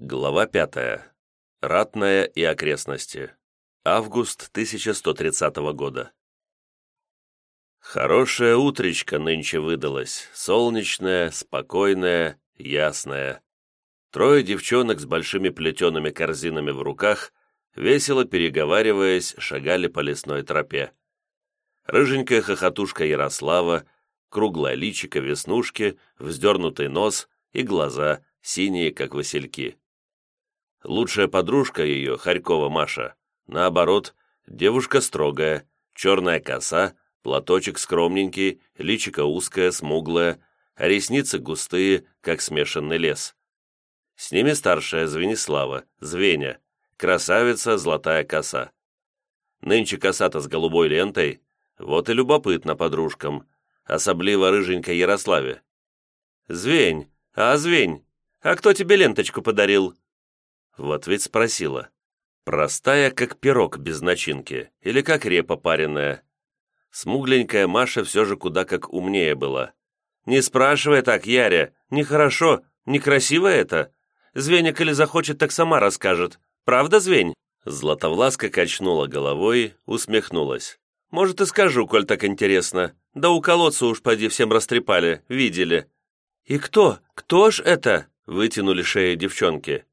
Глава пятая. Ратная и окрестности. Август 1130 года. Хорошая утречка нынче выдалась, солнечная, спокойная, ясная. Трое девчонок с большими плетеными корзинами в руках, весело переговариваясь, шагали по лесной тропе. Рыженькая хохотушка Ярослава, круглая личико веснушки, вздернутый нос и глаза, синие, как васильки. Лучшая подружка ее, Харькова Маша, наоборот, девушка строгая, черная коса, платочек скромненький, личико узкое, смуглое, а ресницы густые, как смешанный лес. С ними старшая Звенислава, Звеня, красавица, золотая коса. Нынче коса-то с голубой лентой, вот и любопытно подружкам, особливо рыженькой Ярославе. «Звень, а Звень, а кто тебе ленточку подарил?» Вот ведь спросила. Простая, как пирог без начинки, или как репа пареная. Смугленькая Маша все же куда как умнее была. «Не спрашивай так, Яря, нехорошо, некрасиво это. Звеня, коли захочет, так сама расскажет. Правда, Звень?» Златовласка качнула головой, усмехнулась. «Может, и скажу, коль так интересно. Да у колодца уж поди всем растрепали, видели». «И кто? Кто ж это?» — вытянули шеи девчонки.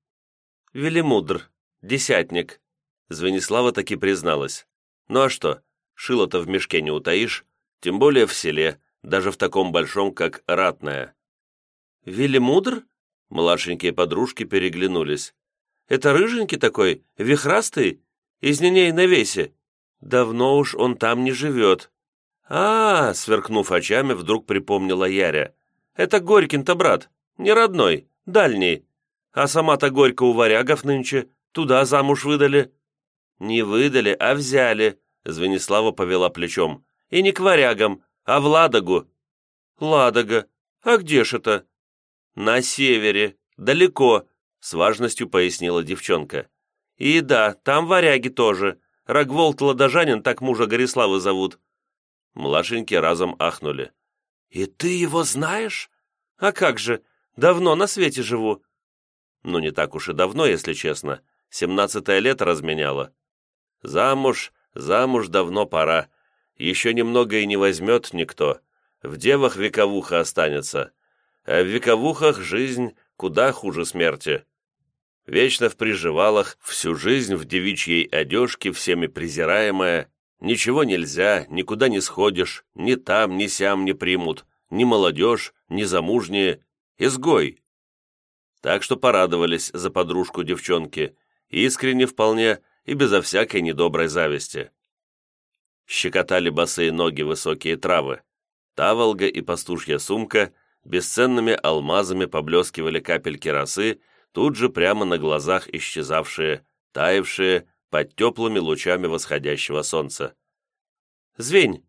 «Велимудр, десятник», — Звенислава таки призналась. «Ну а что, шило-то в мешке не утаишь, тем более в селе, даже в таком большом, как Ратная». «Велимудр?» — младшенькие подружки переглянулись. «Это рыженький такой, вихрастый, из неней на весе. Давно уж он там не живет». «А, -а, -а сверкнув очами, вдруг припомнила Яря. «Это Горькин-то брат, не родной, дальний. А сама-то горько у варягов нынче, туда замуж выдали». «Не выдали, а взяли», — Звенислава повела плечом. «И не к варягам, а в Ладогу». «Ладога? А где ж это?» «На севере, далеко», — с важностью пояснила девчонка. «И да, там варяги тоже. Рогволд Ладожанин, так мужа Гориславы зовут». Младшенькие разом ахнули. «И ты его знаешь?» «А как же, давно на свете живу. Ну, не так уж и давно, если честно. Семнадцатое лето разменяло. Замуж, замуж давно пора. Еще немного и не возьмет никто. В девах вековуха останется. А в вековухах жизнь куда хуже смерти. Вечно в приживалах, всю жизнь в девичьей одежке, всеми презираемая. Ничего нельзя, никуда не сходишь, ни там, ни сям не примут, ни молодежь, ни замужние. Изгой. Так что порадовались за подружку девчонки, искренне вполне и безо всякой недоброй зависти. Щекотали босые ноги высокие травы. Таволга и пастушья сумка бесценными алмазами поблескивали капельки росы, тут же прямо на глазах исчезавшие, таявшие под теплыми лучами восходящего солнца. «Звень,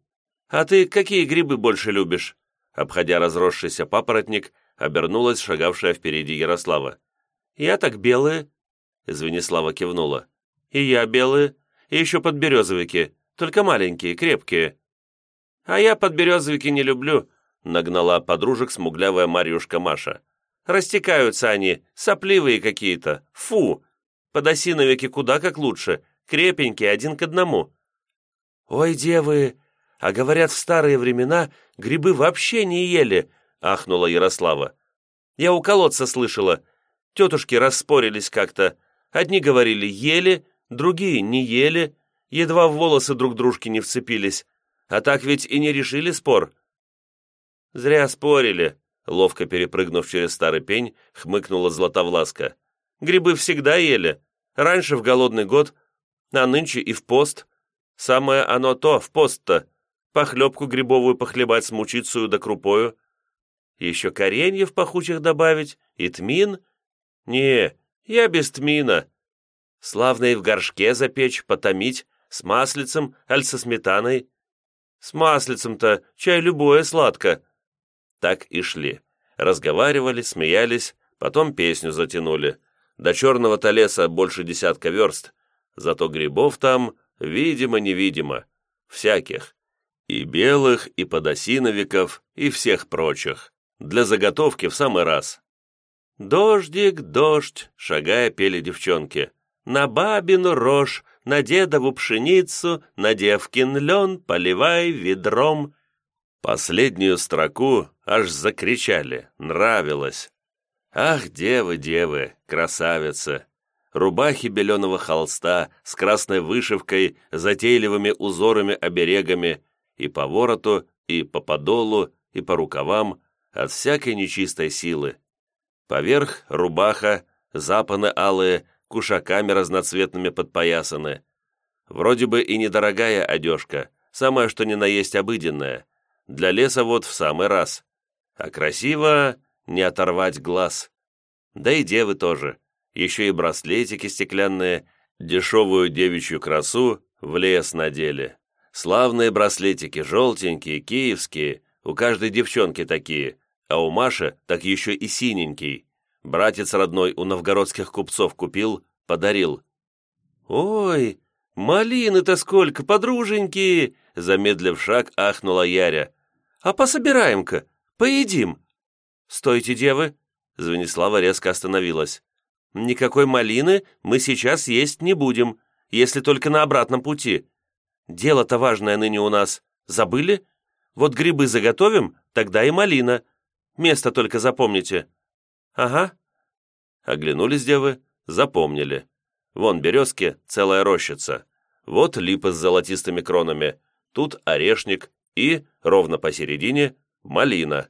а ты какие грибы больше любишь?» Обходя разросшийся папоротник, обернулась шагавшая впереди Ярослава. «Я так белые», — Звенислава кивнула. «И я белые, и еще подберезовики, только маленькие, крепкие». «А я подберезовики не люблю», — нагнала подружек смуглявая Марьюшка Маша. «Растекаются они, сопливые какие-то, фу! Подосиновики куда как лучше, крепенькие, один к одному». «Ой, девы, а говорят, в старые времена грибы вообще не ели, — ахнула Ярослава. «Я у колодца слышала. Тетушки расспорились как-то. Одни говорили «ели», другие «не ели», едва в волосы друг дружки не вцепились. А так ведь и не решили спор». «Зря спорили», — ловко перепрыгнув через старый пень, хмыкнула Златовласка. «Грибы всегда ели. Раньше в голодный год, а нынче и в пост. Самое оно то, в пост-то. Похлебку грибовую похлебать с мучицею да крупою, еще кореньев пахучих добавить и тмин? Не, я без тмина. Славно и в горшке запечь, потомить, с маслицем, аль со сметаной. С маслицем-то чай любое сладко. Так и шли. Разговаривали, смеялись, потом песню затянули. До черного-то леса больше десятка верст, зато грибов там видимо-невидимо, всяких. И белых, и подосиновиков, и всех прочих. Для заготовки в самый раз. «Дождик, дождь!» — шагая пели девчонки. «На бабину рожь, на дедову пшеницу, на девкин лен поливай ведром». Последнюю строку аж закричали, нравилось. «Ах, девы, девы, красавицы!» Рубахи беленого холста с красной вышивкой, затейливыми узорами-оберегами и по вороту, и по подолу, и по рукавам, от всякой нечистой силы. Поверх рубаха, запаны алые, кушаками разноцветными подпоясаны. Вроде бы и недорогая одежка, самое что ни на есть обыденная. Для леса вот в самый раз. А красиво не оторвать глаз. Да и девы тоже. Еще и браслетики стеклянные, дешевую девичью красу в лес надели. Славные браслетики, желтенькие, киевские, у каждой девчонки такие, а у Маши так еще и синенький. Братец родной у новгородских купцов купил, подарил. «Ой, малины-то сколько, подруженьки!» Замедлив шаг, ахнула Яря. «А пособираем-ка, поедим!» «Стойте, девы!» Звенислава резко остановилась. «Никакой малины мы сейчас есть не будем, если только на обратном пути. Дело-то важное ныне у нас. Забыли? Вот грибы заготовим, тогда и малина. Место только запомните». «Ага». Оглянулись девы, запомнили. Вон березки, целая рощица. Вот липа с золотистыми кронами. Тут орешник и, ровно посередине, малина.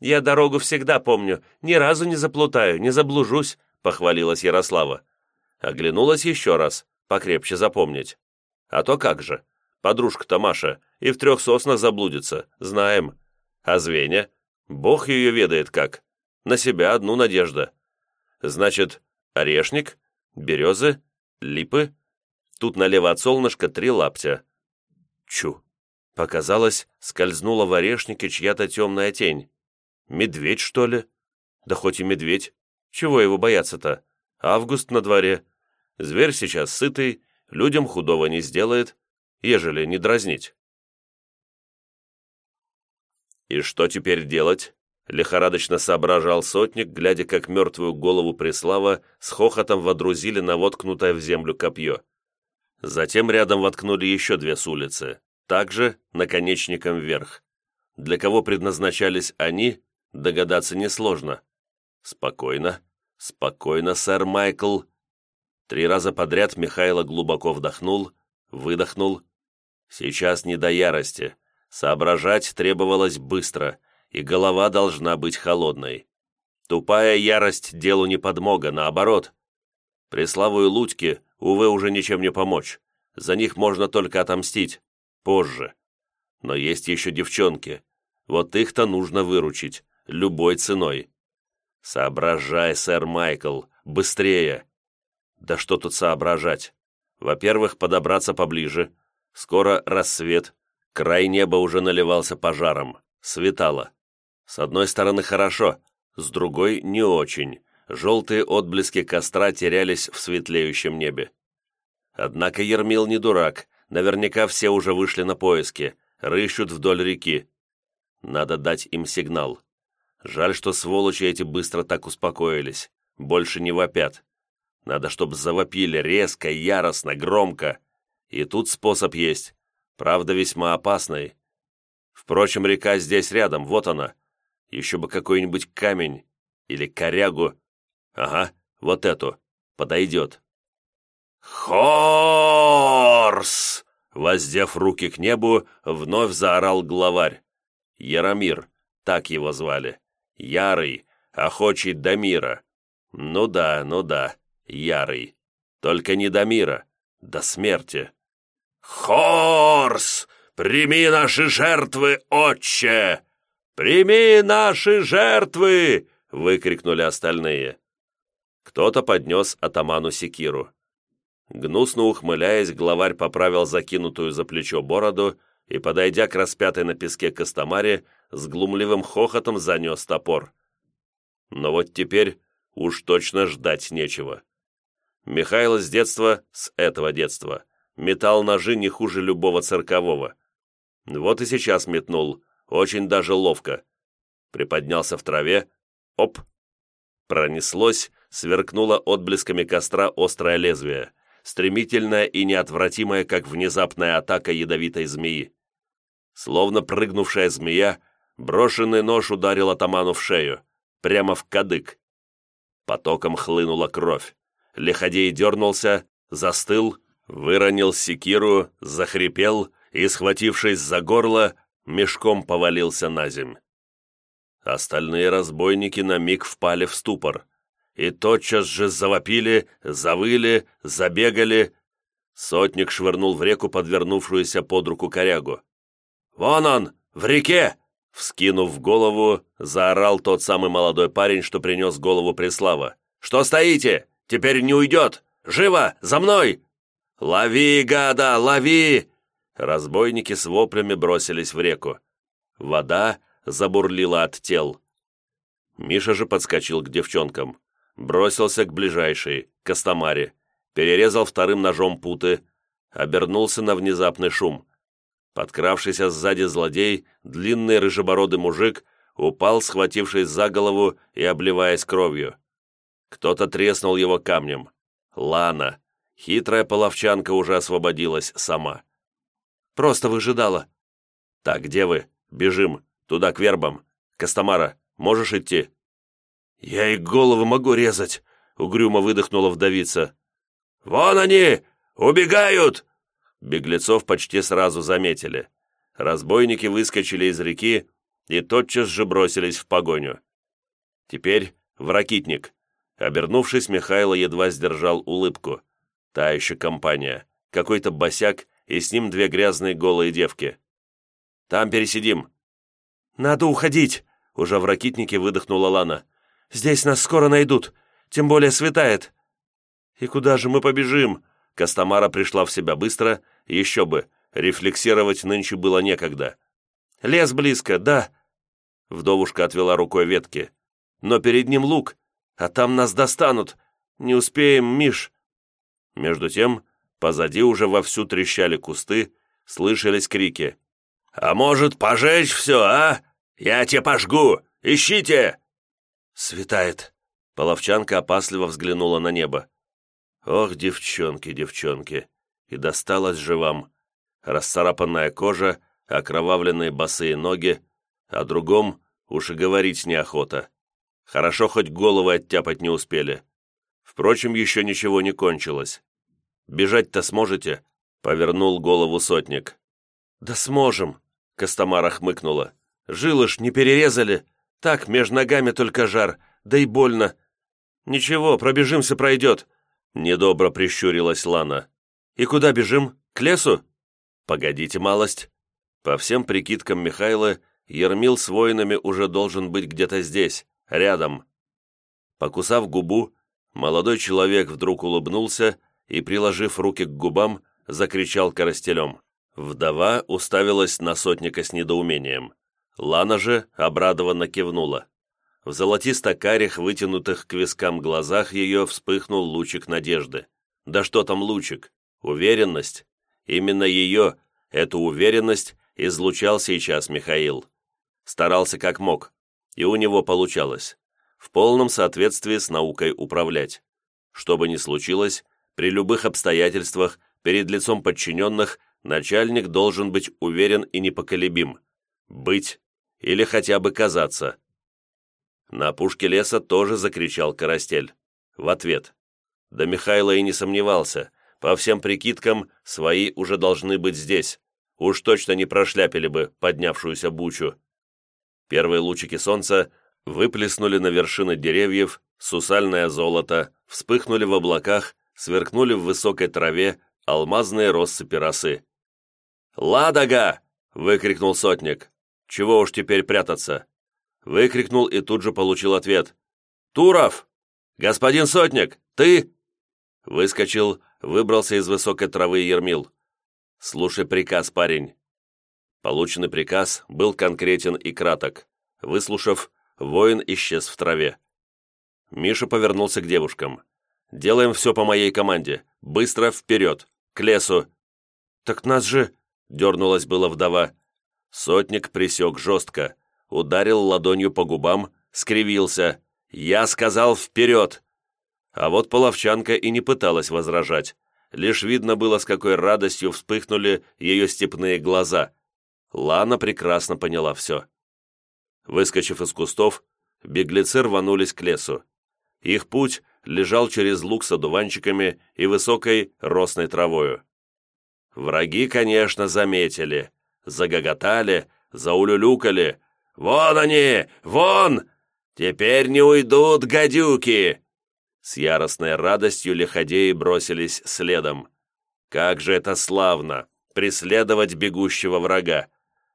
«Я дорогу всегда помню, ни разу не заплутаю, не заблужусь», похвалилась Ярослава. Оглянулась еще раз, покрепче запомнить. «А то как же, подружка-то Маша и в трех соснах заблудится, знаем. А звенья? Бог ее ведает как. На себя одну надежда. Значит, орешник, березы, липы. Тут налево от солнышка три лаптя. Чу. Показалось, скользнула в орешнике чья-то темная тень. Медведь, что ли? Да хоть и медведь. Чего его бояться-то? Август на дворе. Зверь сейчас сытый, людям худого не сделает, ежели не дразнить. «И что теперь делать?» — лихорадочно соображал сотник, глядя, как мертвую голову Преслава с хохотом водрузили на воткнутое в землю копье. Затем рядом воткнули еще две с улицы, также наконечником вверх. Для кого предназначались они, догадаться несложно. «Спокойно, спокойно, сэр Майкл». Три раза подряд Михайло глубоко вдохнул, выдохнул. «Сейчас не до ярости. Соображать требовалось быстро, и голова должна быть холодной. Тупая ярость делу не подмога, наоборот. Преславу и Лудьке, увы, уже ничем не помочь. За них можно только отомстить. Позже. Но есть еще девчонки. Вот их-то нужно выручить. Любой ценой. Соображай, сэр Майкл. Быстрее. Да что тут соображать? Во-первых, подобраться поближе. Скоро рассвет. Край неба уже наливался пожаром. Светало. С одной стороны хорошо, с другой не очень. Желтые отблески костра терялись в светлеющем небе. Однако Ермил не дурак. Наверняка все уже вышли на поиски, рыщут вдоль реки. Надо дать им сигнал. Жаль, что сволочи эти быстро так успокоились. Больше не вопят. Надо, чтобы завопили резко, яростно, громко. И тут способ есть правда весьма опасной. Впрочем, река здесь рядом, вот она. Еще бы какой-нибудь камень или корягу. Ага, вот эту. Подойдет. «Хорс!» Воздев руки к небу, вновь заорал главарь. Яромир, так его звали. Ярый, охочий до мира. Ну да, ну да, ярый. Только не до мира, до смерти. «Хорс! Прими наши жертвы, отче! Прими наши жертвы!» — выкрикнули остальные. Кто-то поднес атаману секиру. Гнусно ухмыляясь, главарь поправил закинутую за плечо бороду и, подойдя к распятой на песке Костомаре, с глумливым хохотом занес топор. Но вот теперь уж точно ждать нечего. Михайло с детства, с этого детства, метал ножи не хуже любого циркового. Вот и сейчас метнул, очень даже ловко. Приподнялся в траве, оп, Пронеслось, сверкнуло отблесками костра острое лезвие, стремительное и неотвратимое, как внезапная атака ядовитой змеи. Словно прыгнувшая змея, брошенный нож ударил атаману в шею, прямо в кадык. Потоком хлынула кровь. Лиходей дернулся, застыл, выронил секиру, захрипел и, схватившись за горло, мешком повалился на земь. Остальные разбойники на миг впали в ступор и тотчас же завопили, завыли, забегали. Сотник швырнул в реку подвернувшуюся под руку корягу. «Вон он, в реке!» Вскинув голову, заорал тот самый молодой парень, что принес голову Преслава. «Что стоите? Теперь не уйдет! Живо! За мной!» «Лови, гада, лови!» Разбойники с воплями бросились в реку. Вода забурлила от тел. Миша же подскочил к девчонкам. Бросился к ближайшей, к Костомаре. Перерезал вторым ножом путы. Обернулся на внезапный шум. Подкравшийся сзади злодей, длинный рыжебородый мужик, упал, схватившись за голову и обливаясь кровью. Кто-то треснул его камнем. Лана. Хитрая половчанка уже освободилась сама. «Просто выжидала». «Так, где вы? Бежим. Туда, к вербам. Костомара, можешь идти?» «Я и голову могу резать», — угрюмо выдохнула вдовица. «Вон они! Убегают!» Беглецов почти сразу заметили. Разбойники выскочили из реки и тотчас же бросились в погоню. Теперь в ракитник. Обернувшись, Михайло едва сдержал улыбку. Та еще компания. Какой-то босяк и с ним две грязные голые девки. «Там пересидим». «Надо уходить!» — уже в ракитнике выдохнула Лана. «Здесь нас скоро найдут, тем более светает». «И куда же мы побежим?» Костомара пришла в себя быстро еще бы, рефлексировать нынче было некогда. «Лес близко, да!» Вдовушка отвела рукой ветки. «Но перед ним лук, а там нас достанут. Не успеем, Миш!» Между тем, позади уже вовсю трещали кусты, слышались крики. «А может, пожечь все, а? Я тебя пожгу! Ищите!» «Светает!» Половчанка опасливо взглянула на небо. «Ох, девчонки, девчонки! и досталось же вам. Расцарапанная кожа, окровавленные босые ноги, о другом уж и говорить неохота. Хорошо, хоть головы оттяпать не успели. Впрочем, еще ничего не кончилось. «Бежать-то сможете?» — повернул голову сотник. «Да сможем», — Костомара хмыкнула. «Жилы ж не перерезали. Так, между ногами только жар, да и больно. Ничего, пробежимся, пройдет», — недобро прищурилась Лана. «И куда бежим? К лесу?» «Погодите малость». По всем прикидкам Михайла, Ермил с воинами уже должен быть где-то здесь, рядом. Покусав губу, молодой человек вдруг улыбнулся и, приложив руки к губам, закричал коростелем. Вдова уставилась на сотника с недоумением. Лана же обрадованно кивнула. В золотисто-карих, вытянутых к вискам глазах ее вспыхнул лучик надежды. Да что там лучик? Уверенность. Именно ее, эту уверенность, излучал сейчас Михаил. Старался как мог, и у него получалось. В полном соответствии с наукой управлять. Что бы ни случилось, при любых обстоятельствах, перед лицом подчиненных, начальник должен быть уверен и непоколебим. Быть или хотя бы казаться. На опушке леса тоже закричал Карастель. В ответ. Да Михайло и не сомневался. По всем прикидкам, свои уже должны быть здесь. Уж точно не прошляпили бы поднявшуюся бучу. Первые лучики солнца выплеснули на вершины деревьев сусальное золото, вспыхнули в облаках, сверкнули в высокой траве алмазные россыпи росы. «Ладога!» — выкрикнул сотник. «Чего уж теперь прятаться?» Выкрикнул и тут же получил ответ. «Туров! Господин сотник, ты?» Выскочил, выбрался из высокой травы Ермил. «Слушай приказ, парень». Полученный приказ был конкретен и краток. Выслушав, воин исчез в траве. Миша повернулся к девушкам. «Делаем все по моей команде. Быстро вперед! К лесу!» «Так нас же...» — дернулась была вдова. Сотник присек жестко, ударил ладонью по губам, скривился Я сказал вперед!» А вот половчанка и не пыталась возражать. Лишь видно было, с какой радостью вспыхнули ее степные глаза. Лана прекрасно поняла все. Выскочив из кустов, беглецы рванулись к лесу. Их путь лежал через луг с одуванчиками и высокой росной травою. Враги, конечно, заметили, загоготали, заулюлюкали. «Вон они! Вон! Теперь не уйдут, гадюки!» С яростной радостью лиходеи бросились следом. Как же это славно! Преследовать бегущего врага!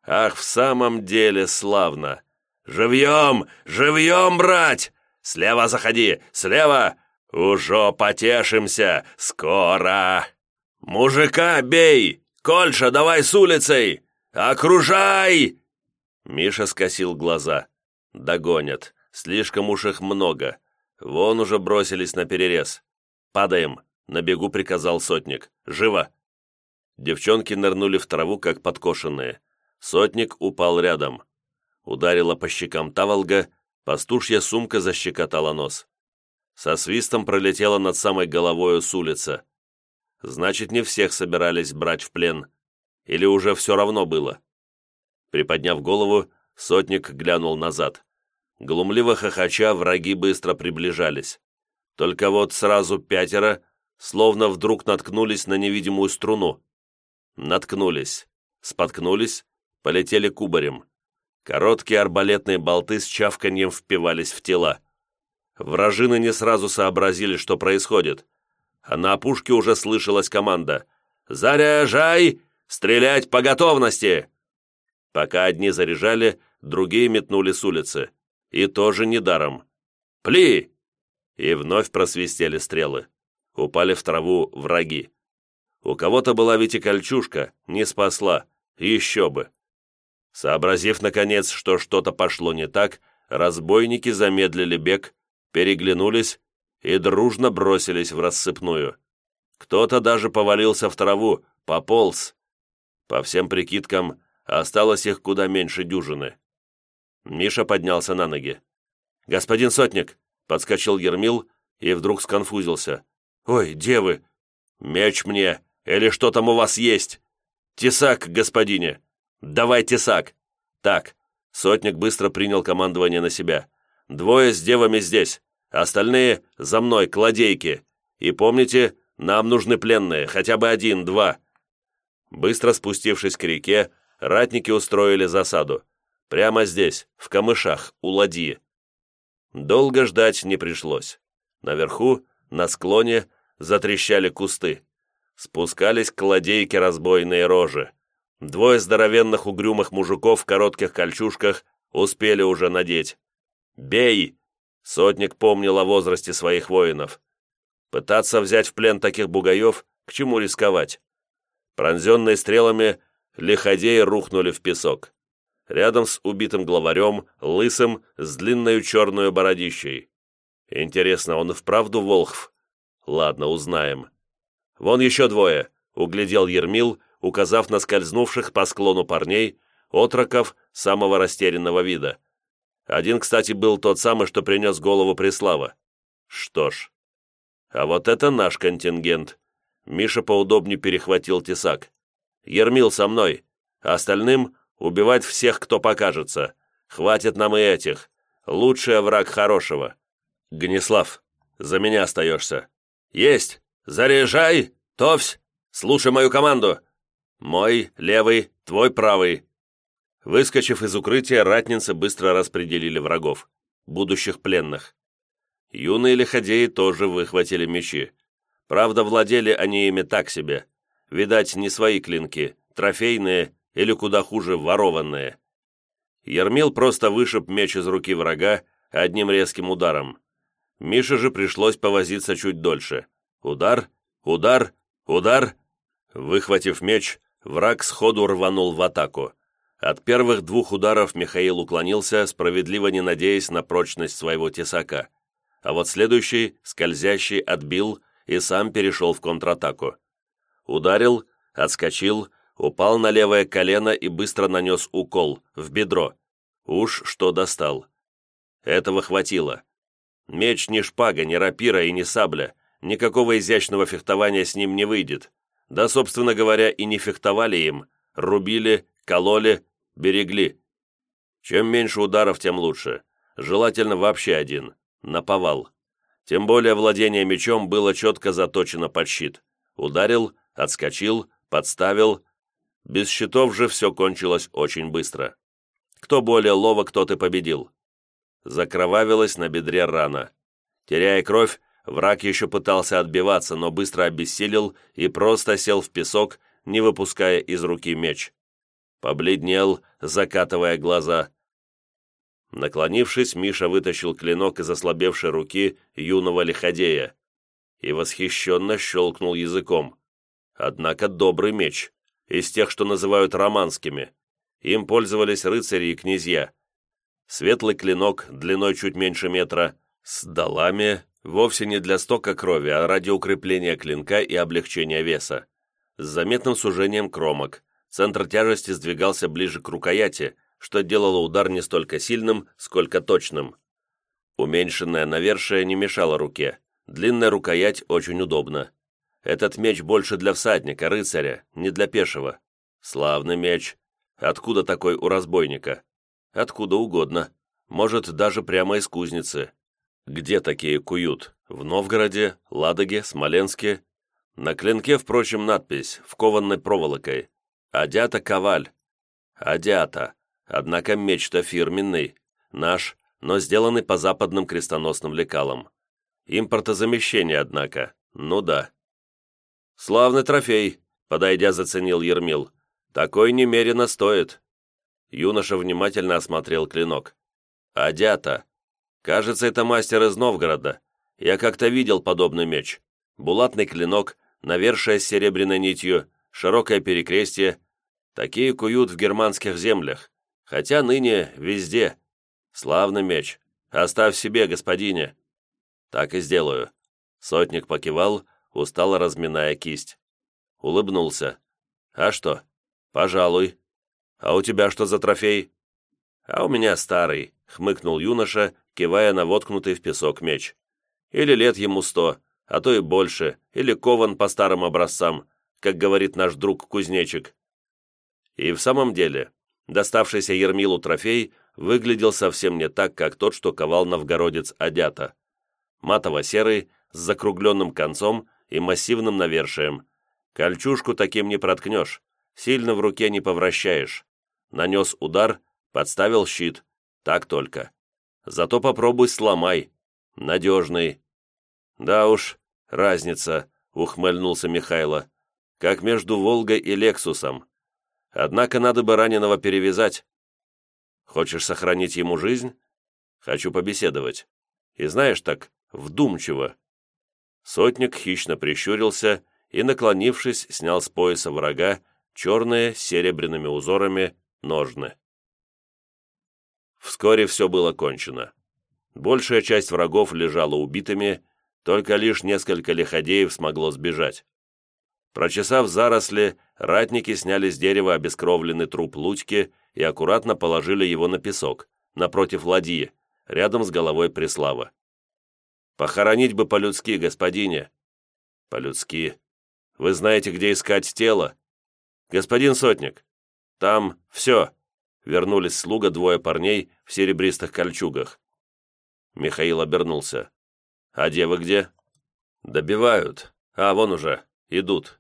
Ах, в самом деле славно! «Живьем! Живьем, брать! Слева заходи! Слева! Уже потешимся! Скоро!» «Мужика бей! Кольша, давай с улицей! Окружай!» Миша скосил глаза. «Догонят. Слишком уж их много. Вон уже бросились на перерез. Падаем!» На бегу приказал сотник. «Живо!» Девчонки нырнули в траву, как подкошенные. Сотник упал рядом. Ударила по щекам таволга, пастушья сумка защекотала нос. Со свистом пролетела над самой головою с улицы. Значит, не всех собирались брать в плен. Или уже все равно было? Приподняв голову, сотник глянул назад. Глумливо хохоча, враги быстро приближались. Только вот сразу пятеро, словно вдруг наткнулись на невидимую струну. Наткнулись, споткнулись, полетели кубарем. Короткие арбалетные болты с чавканьем впивались в тела. Вражины не сразу сообразили, что происходит — а на опушке уже слышалась команда «Заряжай! Стрелять по готовности!» Пока одни заряжали, другие метнули с улицы. И тоже недаром. «Пли!» И вновь просвистели стрелы. Упали в траву враги. У кого-то была ведь и кольчушка, не спасла. Еще бы. Сообразив, наконец, что что-то пошло не так, разбойники замедлили бег, переглянулись и дружно бросились в рассыпную. Кто-то даже повалился в траву, пополз. По всем прикидкам, осталось их куда меньше дюжины. Миша поднялся на ноги. «Господин Сотник!» — подскочил Ермил и вдруг сконфузился. «Ой, девы! Меч мне! Или что там у вас есть? Тесак, господине! Давай тесак! Так!» Сотник быстро принял командование на себя. «Двое с девами здесь. Остальные за мной, кладейки. И помните, нам нужны пленные, хотя бы один, два». Быстро спустившись к реке, ратники устроили засаду. Прямо здесь, в камышах, у ладьи. Долго ждать не пришлось. Наверху, на склоне, затрещали кусты. Спускались к ладейке разбойные рожи. Двое здоровенных угрюмых мужиков в коротких кольчужках успели уже надеть. «Бей!» Сотник помнил о возрасте своих воинов. Пытаться взять в плен таких бугаев, к чему рисковать? Пронзенные стрелами, лиходеи рухнули в песок. Рядом с убитым главарем, лысым, с длинной черной бородищей. Интересно, он и вправду волхв? Ладно, узнаем. Вон еще двое, углядел Ермил, указав на скользнувших по склону парней, отроков самого растерянного вида. Один, кстати, был тот самый, что принес голову Преслава. Что ж. А вот это наш контингент. Миша поудобнее перехватил тесак. Ермил со мной. А остальным убивать всех, кто покажется. Хватит нам и этих. Лучший враг хорошего. Гнеслав, за меня остаешься. Есть! Заряжай! Товсь! Слушай мою команду! Мой левый, твой правый. Выскочив из укрытия, ратницы быстро распределили врагов, будущих пленных. Юные лиходеи тоже выхватили мечи. Правда, владели они ими так себе. Видать, не свои клинки, трофейные или, куда хуже, ворованные. Ермил просто вышиб меч из руки врага одним резким ударом. Мише же пришлось повозиться чуть дольше. Удар, удар, удар. Выхватив меч, враг сходу рванул в атаку. От первых двух ударов Михаил уклонился, справедливо не надеясь на прочность своего тесака. А вот следующий, скользящий, отбил и сам перешел в контратаку. Ударил, отскочил, упал на левое колено и быстро нанес укол, в бедро. Уж что достал. Этого хватило. Меч не шпага, не рапира и не сабля. Никакого изящного фехтования с ним не выйдет. Да, собственно говоря, и не фехтовали им. Рубили, кололи, берегли. Чем меньше ударов, тем лучше. Желательно вообще один. Наповал. Тем более владение мечом было четко заточено под щит. Ударил, отскочил, подставил. Без щитов же все кончилось очень быстро. Кто более ловок, тот и победил. Закровавилась на бедре рана. Теряя кровь, враг еще пытался отбиваться, но быстро обессилел и просто сел в песок, не выпуская из руки меч. Побледнел, закатывая глаза. Наклонившись, Миша вытащил клинок из ослабевшей руки юного лиходея и восхищенно щелкнул языком. Однако добрый меч, из тех, что называют романскими. Им пользовались рыцари и князья. Светлый клинок, длиной чуть меньше метра, с долами, вовсе не для стока крови, а ради укрепления клинка и облегчения веса. С заметным сужением кромок, центр тяжести сдвигался ближе к рукояти, что делало удар не столько сильным, сколько точным. Уменьшенное навершие не мешало руке. Длинная рукоять очень удобна. Этот меч больше для всадника, рыцаря, не для пешего. Славный меч. Откуда такой у разбойника? Откуда угодно. Может, даже прямо из кузницы. Где такие куют? В Новгороде, Ладоге, Смоленске? На клинке, впрочем, надпись, вкованной проволокой. «Адята Коваль». «Адята». Однако меч-то фирменный. Наш, но сделанный по западным крестоносным лекалам. Импортозамещение, однако. Ну да. «Славный трофей», — подойдя, заценил Ермил. «Такой немерено стоит». Юноша внимательно осмотрел клинок. «Адята. Кажется, это мастер из Новгорода. Я как-то видел подобный меч. Булатный клинок, навершие с серебряной нитью, широкое перекрестие. Такие куют в германских землях. Хотя ныне везде. Славный меч. Оставь себе, господине». «Так и сделаю». Сотник покивал, устало разминая кисть. Улыбнулся. «А что? Пожалуй. А у тебя что за трофей?» «А у меня старый», — хмыкнул юноша, кивая на воткнутый в песок меч. «Или лет ему сто, а то и больше, или кован по старым образцам, как говорит наш друг кузнечик». И в самом деле, доставшийся Ермилу трофей выглядел совсем не так, как тот, что ковал новгородец Адята. Матово-серый, с закругленным концом и массивным навершием. Кольчужку таким не проткнешь, сильно в руке не повращаешь. Нанес удар, подставил щит. Так только. Зато попробуй сломай. Надежный. Да уж, разница, ухмыльнулся Михайло. Как между Волгой и Лексусом. Однако надо бы раненого перевязать. Хочешь сохранить ему жизнь? Хочу побеседовать. И знаешь так, вдумчиво. Сотник хищно прищурился и, наклонившись, снял с пояса врага черные с серебряными узорами ножны. Вскоре все было кончено. Большая часть врагов лежала убитыми, только лишь несколько лиходеев смогло сбежать. Прочесав заросли, ратники сняли с дерева обескровленный труп Лудьки и аккуратно положили его на песок, напротив ладьи, рядом с головой Преслава. Похоронить бы по-людски, господине». «По-людски. Вы знаете, где искать тело?» «Господин Сотник, там все». Вернулись слуга двое парней в серебристых кольчугах. Михаил обернулся. «А девы где?» «Добивают. А, вон уже. Идут».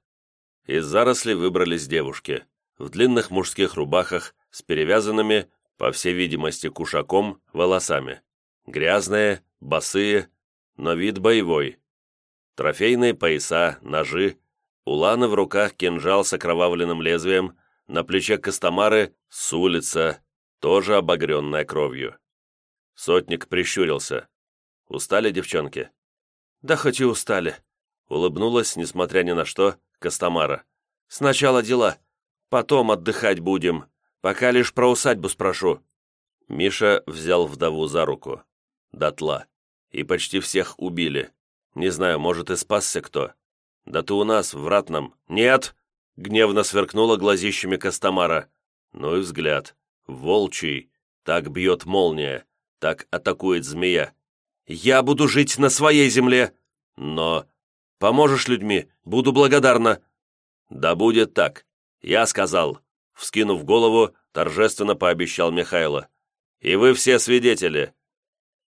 Из зарослей выбрались девушки. В длинных мужских рубахах с перевязанными, по всей видимости, кушаком, волосами. Грязные, босые, но вид боевой. Трофейные пояса, ножи, у в руках кинжал с окровавленным лезвием, на плече Костомары с улица, тоже обогренная кровью. Сотник прищурился. «Устали девчонки?» «Да хоть и устали», — улыбнулась, несмотря ни на что, Костомара. «Сначала дела, потом отдыхать будем, пока лишь про усадьбу спрошу». Миша взял вдову за руку. Дотла и почти всех убили. Не знаю, может, и спасся кто. Да ты у нас, в ратном. Нет!» Гневно сверкнула глазищами Костомара. Ну и взгляд. Волчий. Так бьет молния. Так атакует змея. Я буду жить на своей земле. Но... Поможешь людьми, буду благодарна». «Да будет так. Я сказал». Вскинув голову, торжественно пообещал Михайло. «И вы все свидетели!»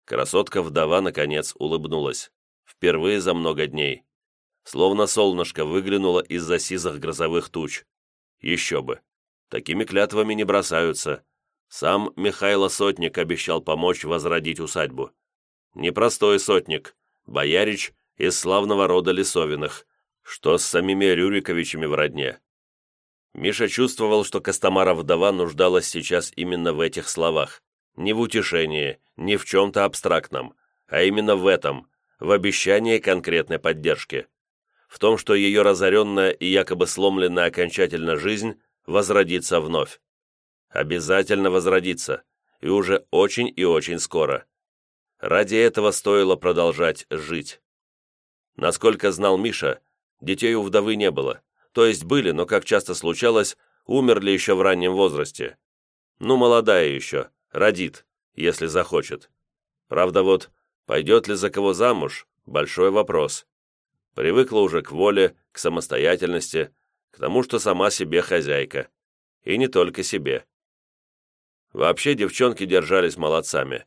Красотка-вдова, наконец, улыбнулась. Впервые за много дней. Словно солнышко выглянуло из-за сизых грозовых туч. Еще бы. Такими клятвами не бросаются. Сам Михайло Сотник обещал помочь возродить усадьбу. Непростой сотник, боярич из славного рода Лисовиных, что с самими Рюриковичами в родне. Миша чувствовал, что Костомара-вдова нуждалась сейчас именно в этих словах. Не в утешении, не в чем-то абстрактном, а именно в этом, в обещании конкретной поддержки. В том, что ее разоренная и якобы сломленная окончательно жизнь возродится вновь. Обязательно возродится, и уже очень и очень скоро. Ради этого стоило продолжать жить. Насколько знал Миша, детей у вдовы не было, то есть были, но, как часто случалось, умерли еще в раннем возрасте. Ну, молодая еще, родит, если захочет. Правда, вот, пойдет ли за кого замуж – большой вопрос. Привыкла уже к воле, к самостоятельности, к тому, что сама себе хозяйка. И не только себе. Вообще девчонки держались молодцами.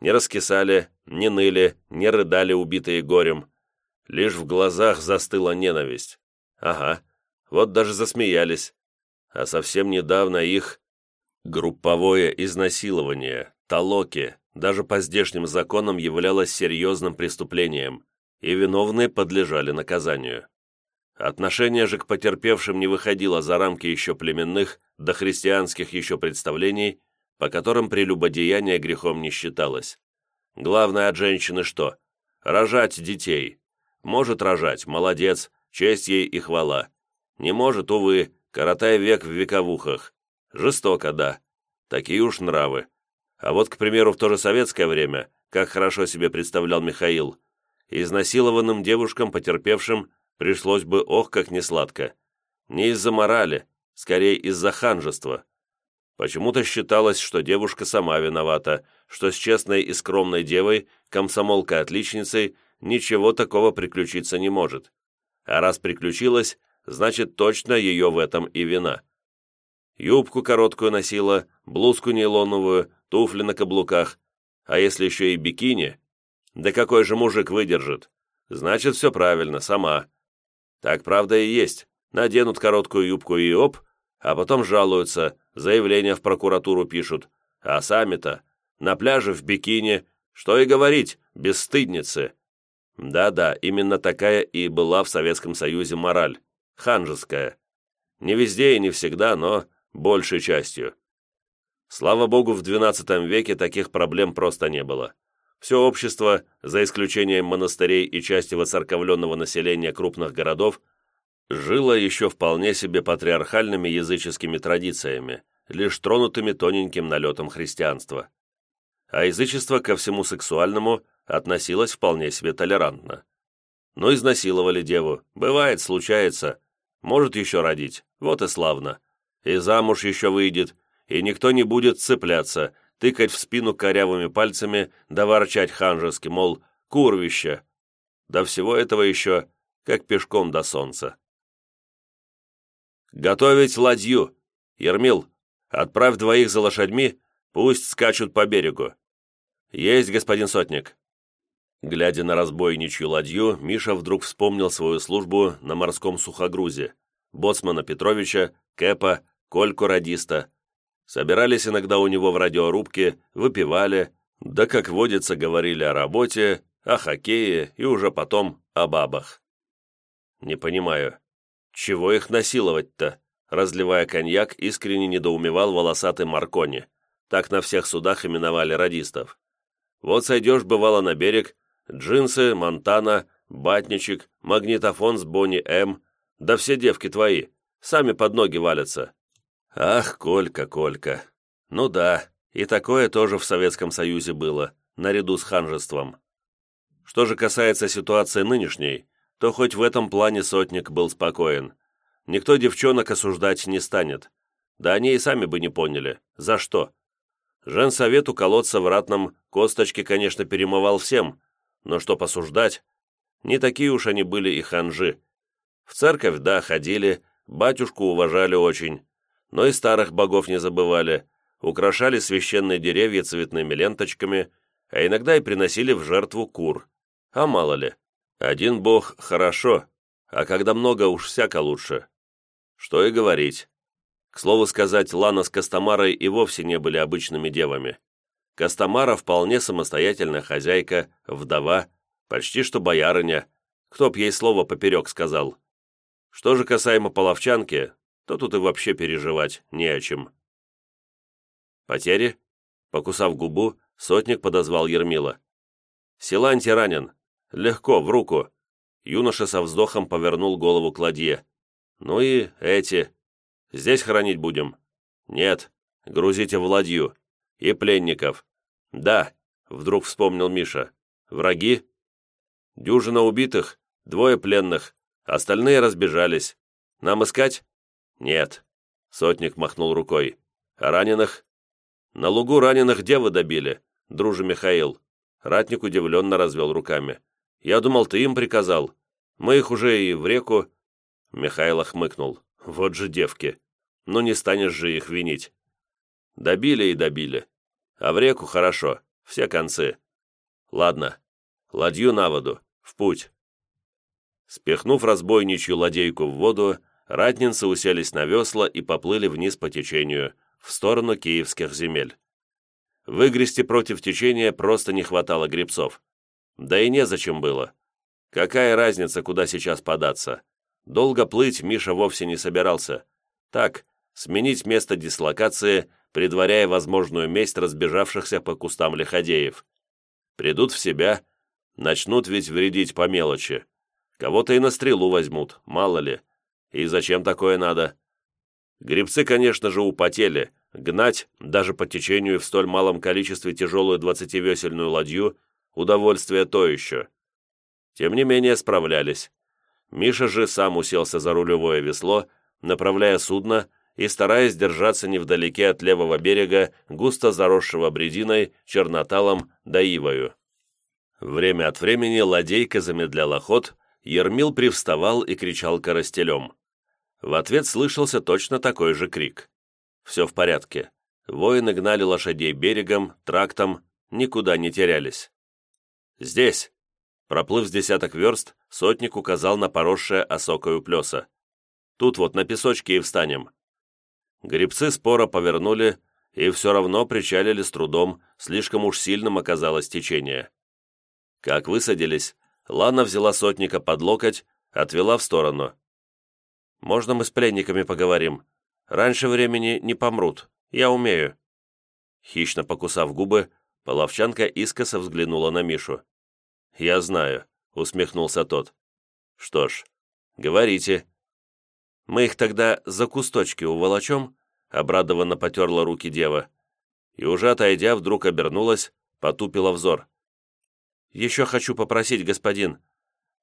Не раскисали, не ныли, не рыдали убитые горем. Лишь в глазах застыла ненависть. Ага, вот даже засмеялись. А совсем недавно их групповое изнасилование, толоки, даже по здешним законам являлось серьезным преступлением, и виновные подлежали наказанию. Отношение же к потерпевшим не выходило за рамки еще племенных, до христианских еще представлений, по которым прелюбодеяние грехом не считалось. Главное от женщины что? Рожать детей. Может рожать, молодец, честь ей и хвала. Не может, увы, коротая век в вековухах. Жестоко, да. Такие уж нравы. А вот, к примеру, в то же советское время, как хорошо себе представлял Михаил, изнасилованным девушкам, потерпевшим, пришлось бы ох, как несладко. Не из-за морали, скорее из-за ханжества. Почему-то считалось, что девушка сама виновата, что с честной и скромной девой, комсомолкой-отличницей, ничего такого приключиться не может. А раз приключилось, значит, точно ее в этом и вина. Юбку короткую носила, блузку нейлоновую, туфли на каблуках, а если еще и бикини, да какой же мужик выдержит? Значит, все правильно, сама. Так правда и есть. Наденут короткую юбку и оп, а потом жалуются, заявления в прокуратуру пишут. А сами-то на пляже в бикини, что и говорить, бесстыдницы. Да-да, именно такая и была в Советском Союзе мораль ханжеская. Не везде и не всегда, но большей частью. Слава богу, в XII веке таких проблем просто не было. Все общество, за исключением монастырей и части воцерковленного населения крупных городов, жило еще вполне себе патриархальными языческими традициями, лишь тронутыми тоненьким налетом христианства. А язычество ко всему сексуальному относилось вполне себе толерантно. Но изнасиловали деву, бывает, случается, может еще родить, вот и славно. И замуж еще выйдет, и никто не будет цепляться, тыкать в спину корявыми пальцами, да ворчать ханжески, мол, курвище. До всего этого еще, как пешком до солнца. «Готовить ладью! Ермил, отправь двоих за лошадьми, пусть скачут по берегу». «Есть, господин сотник». Глядя на разбойничью ладью, Миша вдруг вспомнил свою службу на морском сухогрузе, боцмана Петровича, Кэпа, Кольку радиста. Собирались иногда у него в радиорубке, выпивали, да, как водится, говорили о работе, о хоккее и уже потом о бабах. «Не понимаю, чего их насиловать-то?» Разливая коньяк, искренне недоумевал волосатый Маркони. Так на всех судах именовали радистов. Вот сойдешь, бывало, на берег, Джинсы, Монтана, Батничек, магнитофон с Бонни М. Да все девки твои, сами под ноги валятся. Ах, Колька, Колька. Ну да, и такое тоже в Советском Союзе было, наряду с ханжеством. Что же касается ситуации нынешней, то хоть в этом плане сотник был спокоен. Никто девчонок осуждать не станет. Да они и сами бы не поняли, за что. Женсовет у колодца в Ратном косточки, конечно, перемывал всем, но что посуждать, не такие уж они были и ханжи. В церковь, да, ходили, батюшку уважали очень, но и старых богов не забывали, украшали священные деревья цветными ленточками, а иногда и приносили в жертву кур. А мало ли, один бог хорошо, а когда много уж всяко лучше. Что и говорить. К слову сказать, Лана с Костомарой и вовсе не были обычными девами. Костомара вполне самостоятельная хозяйка, вдова, почти что боярыня, кто б ей слово поперек сказал. Что же касаемо половчанки, то тут и вообще переживать не о чем. Потери? Покусав губу, сотник подозвал Ермила. Силанти ранен. Легко, в руку. Юноша со вздохом повернул голову к ладье. Ну и эти. Здесь хранить будем? Нет. Грузите в ладью. И пленников. Да, вдруг вспомнил Миша. Враги? Дюжина убитых, двое пленных, остальные разбежались. Нам искать? Нет. Сотник махнул рукой. А раненых? На лугу раненых девы добили, друже Михаил. Ратник удивленно развел руками. Я думал, ты им приказал. Мы их уже и в реку... Михаил хмыкнул. Вот же девки. Ну не станешь же их винить. Добили и добили. А в реку хорошо, все концы. Ладно, ладью на воду, в путь. Спихнув разбойничью ладейку в воду, ратницы уселись на весла и поплыли вниз по течению, в сторону киевских земель. Выгрести против течения просто не хватало гребцов. Да и незачем было. Какая разница, куда сейчас податься? Долго плыть Миша вовсе не собирался. Так, сменить место дислокации, предваряя возможную месть разбежавшихся по кустам лиходеев. Придут в себя, начнут ведь вредить по мелочи. Кого-то и на стрелу возьмут, мало ли. И зачем такое надо? Грибцы, конечно же, употели. Гнать, даже по течению в столь малом количестве тяжелую двадцативесельную ладью, удовольствие то еще. Тем не менее справлялись. Миша же сам уселся за рулевое весло, направляя судно и стараясь держаться невдалеке от левого берега, густо заросшего брединой, черноталом да ивою. Время от времени ладейка замедляла ход, Ермил привставал и кричал коростелем. В ответ слышался точно такой же крик. Все в порядке. Воины гнали лошадей берегом, трактом, никуда не терялись. «Здесь!» Проплыв с десяток верст, сотник указал на поросшее осокою плеса. «Тут вот на песочке и встанем». Гребцы споро повернули и все равно причалили с трудом, слишком уж сильным оказалось течение. Как высадились, Лана взяла сотника под локоть, отвела в сторону. «Можно мы с пленниками поговорим? Раньше времени не помрут, я умею». Хищно покусав губы, половчанка искоса взглянула на Мишу. «Я знаю», — усмехнулся тот. «Что ж, говорите». «Мы их тогда за кусточки уволочем?» — обрадованно потерла руки дева. И уже отойдя, вдруг обернулась, потупила взор. «Еще хочу попросить, господин,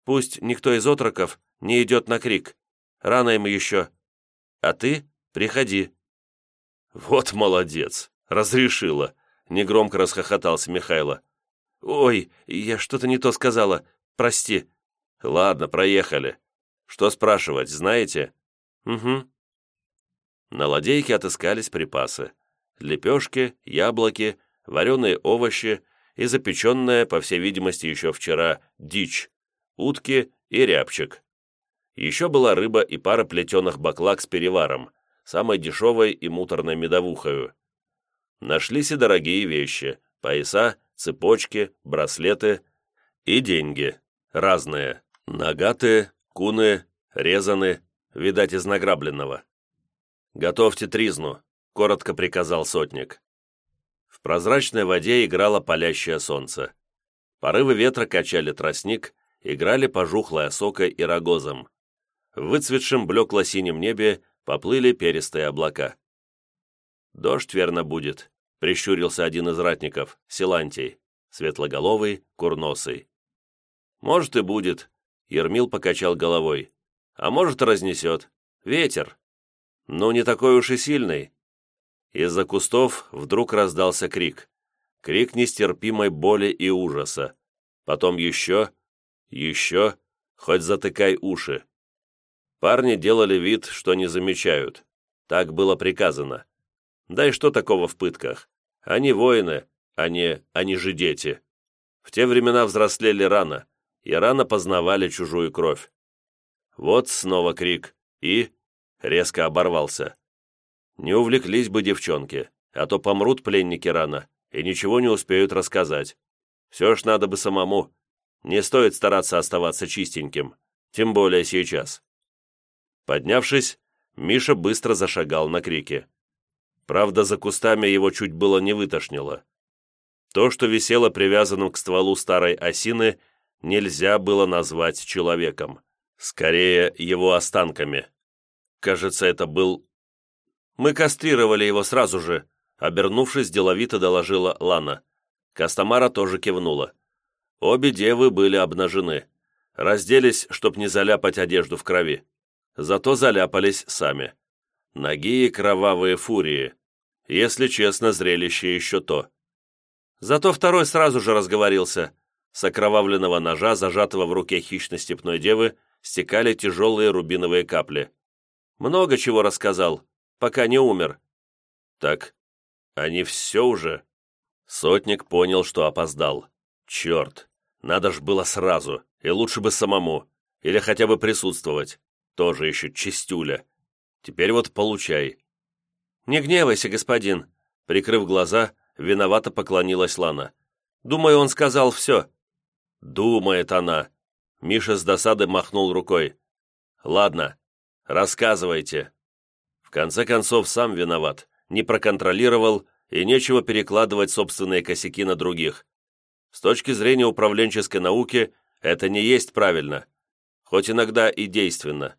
пусть никто из отроков не идет на крик. Рано им еще. А ты приходи». «Вот молодец! Разрешила!» — негромко расхохотался Михайло. «Ой, я что-то не то сказала. Прости». «Ладно, проехали. Что спрашивать, знаете?» «Угу». На ладейке отыскались припасы. Лепешки, яблоки, вареные овощи и запеченная, по всей видимости, еще вчера, дичь, утки и рябчик. Еще была рыба и пара плетеных баклак с переваром, самой дешевой и муторной медовухою. Нашлись и дорогие вещи, пояса, цепочки, браслеты и деньги. Разные. Нагаты, куны, резаны, видать, из награбленного. «Готовьте тризну», — коротко приказал сотник. В прозрачной воде играло палящее солнце. Порывы ветра качали тростник, играли пожухлой осокой и рогозом. В выцветшем блекло-синем небе поплыли перистые облака. «Дождь, верно, будет», — прищурился один из ратников, Силантий, светлоголовый, курносый. «Может, и будет», — Ермил покачал головой. «А может, разнесет. Ветер. Ну, не такой уж и сильный». Из-за кустов вдруг раздался крик. Крик нестерпимой боли и ужаса. Потом еще, еще, хоть затыкай уши. Парни делали вид, что не замечают. Так было приказано. Да и что такого в пытках? Они воины, они, они же дети. В те времена взрослели рано, и рано познавали чужую кровь. Вот снова крик, и резко оборвался. Не увлеклись бы девчонки, а то помрут пленники рано и ничего не успеют рассказать. Все ж надо бы самому. Не стоит стараться оставаться чистеньким, тем более сейчас. Поднявшись, Миша быстро зашагал на крики. Правда, за кустами его чуть было не вытошнило. То, что висело привязанным к стволу старой осины, нельзя было назвать человеком. Скорее, его останками. Кажется, это был... «Мы кастрировали его сразу же», — обернувшись, деловито доложила Лана. Костомара тоже кивнула. Обе девы были обнажены. Разделись, чтоб не заляпать одежду в крови зато заляпались сами. Ноги и кровавые фурии. Если честно, зрелище еще то. Зато второй сразу же разговорился. С окровавленного ножа, зажатого в руке хищной степной девы, стекали тяжелые рубиновые капли. Много чего рассказал, пока не умер. Так, они все уже. Сотник понял, что опоздал. Черт, надо ж было сразу, и лучше бы самому, или хотя бы присутствовать. Тоже еще чистюля. Теперь вот получай». «Не гневайся, господин», — прикрыв глаза, виновато поклонилась Лана. «Думаю, он сказал все». «Думает она». Миша с досады махнул рукой. «Ладно, рассказывайте». В конце концов, сам виноват, не проконтролировал, и нечего перекладывать собственные косяки на других. С точки зрения управленческой науки, это не есть правильно, хоть иногда и действенно.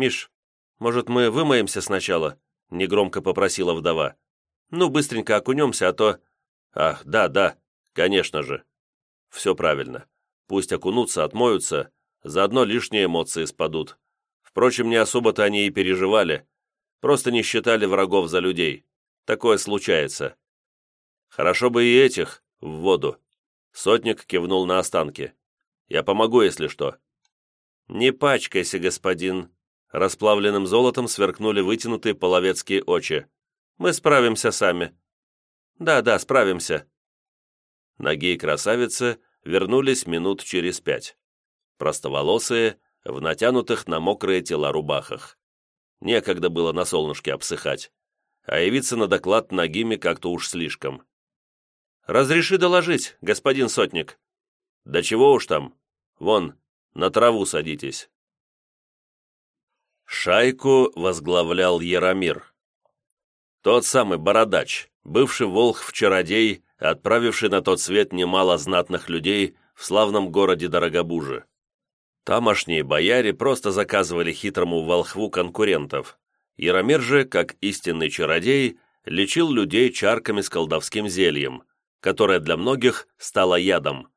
«Миш, может, мы вымоемся сначала?» — негромко попросила вдова. «Ну, быстренько окунемся, а то...» «Ах, да, да, конечно же». «Все правильно. Пусть окунутся, отмоются, заодно лишние эмоции спадут. Впрочем, не особо-то они и переживали. Просто не считали врагов за людей. Такое случается. Хорошо бы и этих в воду». Сотник кивнул на останки. «Я помогу, если что». «Не пачкайся, господин», Расплавленным золотом сверкнули вытянутые половецкие очи. «Мы справимся сами». «Да, да, справимся». Ноги красавицы вернулись минут через пять. Простоволосые, в натянутых на мокрые тела рубахах. Некогда было на солнышке обсыхать, а явиться на доклад ногими как-то уж слишком. «Разреши доложить, господин сотник». «Да чего уж там? Вон, на траву садитесь». Шайку возглавлял Яромир. Тот самый бородач, бывший волхв-чародей, отправивший на тот свет немало знатных людей в славном городе Дорогобуже. Тамошние бояре просто заказывали хитрому волхву конкурентов. Яромир же, как истинный чародей, лечил людей чарками с колдовским зельем, которое для многих стало ядом.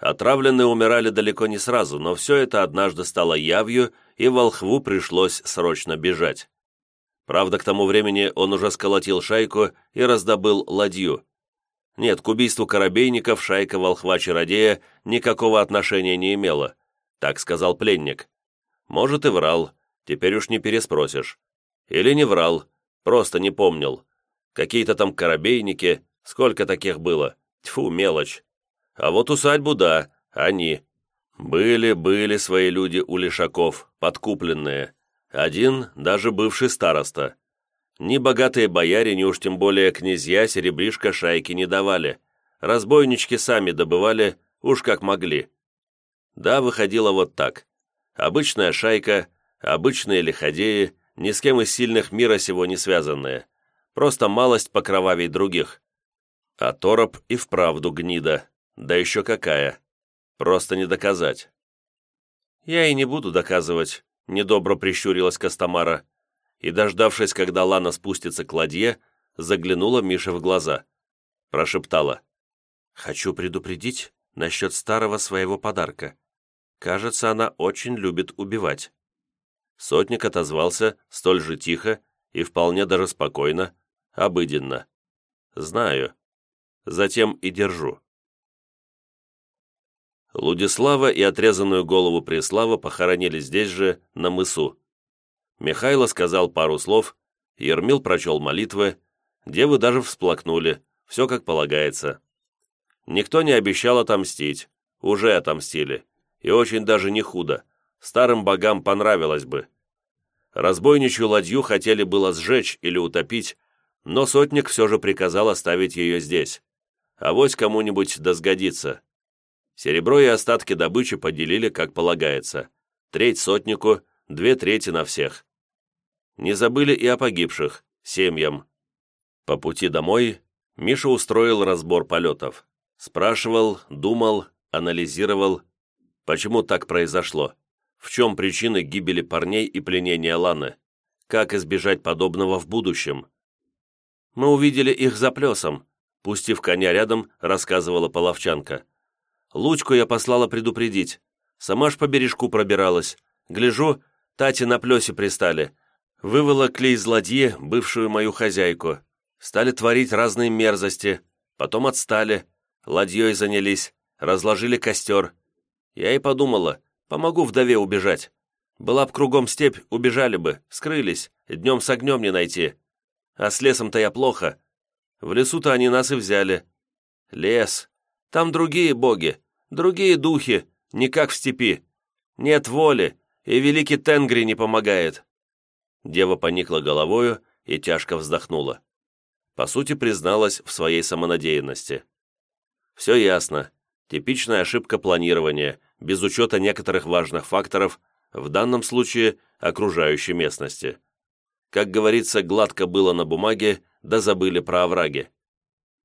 Отравленные умирали далеко не сразу, но все это однажды стало явью, и волхву пришлось срочно бежать. Правда, к тому времени он уже сколотил шайку и раздобыл ладью. Нет, к убийству корабейников шайка волхва-чародея никакого отношения не имела, так сказал пленник. Может, и врал, теперь уж не переспросишь. Или не врал, просто не помнил. Какие-то там корабейники, сколько таких было? Тьфу, мелочь. А вот усадьбу, да, они. Были, были свои люди у лишаков, подкупленные. Один даже бывший староста. Ни богатые бояре, ни уж тем более князья серебришка шайки не давали. Разбойнички сами добывали, уж как могли. Да, выходило вот так. Обычная шайка, обычные лиходеи, ни с кем из сильных мира сего не связанные. Просто малость покровавей других. А Тороп и вправду гнида. Да еще какая. Просто не доказать. Я и не буду доказывать, недобро прищурилась Костомара, и, дождавшись, когда Лана спустится к ладье, заглянула Мише в глаза. Прошептала. «Хочу предупредить насчет старого своего подарка. Кажется, она очень любит убивать». Сотник отозвался столь же тихо и вполне даже спокойно, обыденно. «Знаю. Затем и держу». Лудислава и отрезанную голову Преслава похоронили здесь же, на мысу. Михайло сказал пару слов, Ермил прочел молитвы, девы даже всплакнули, все как полагается. Никто не обещал отомстить, уже отомстили, и очень даже не худо, старым богам понравилось бы. Разбойничью ладью хотели было сжечь или утопить, но сотник все же приказал оставить ее здесь. А вось кому-нибудь да сгодится. Серебро и остатки добычи поделили, как полагается. Треть сотнику, две трети на всех. Не забыли и о погибших, семьям. По пути домой Миша устроил разбор полетов. Спрашивал, думал, анализировал, почему так произошло, в чем причины гибели парней и пленения Ланы, как избежать подобного в будущем. Мы увидели их за плесом, пустив коня рядом, рассказывала половчанка. Лучку я послала предупредить. Сама ж по бережку пробиралась. Гляжу, Тати на плесе пристали. Выволокли из ладьи бывшую мою хозяйку. Стали творить разные мерзости. Потом отстали. Ладьей занялись. Разложили костер. Я и подумала, помогу вдове убежать. Была б кругом степь, убежали бы, скрылись. Днем с огнем не найти. А с лесом-то я плохо. В лесу-то они нас и взяли. Лес. Там другие боги, другие духи, не как в степи. Нет воли, и великий Тенгри не помогает». Дева поникла головою и тяжко вздохнула. По сути, призналась в своей самонадеянности. «Все ясно. Типичная ошибка планирования, без учета некоторых важных факторов, в данном случае окружающей местности. Как говорится, гладко было на бумаге, да забыли про овраги.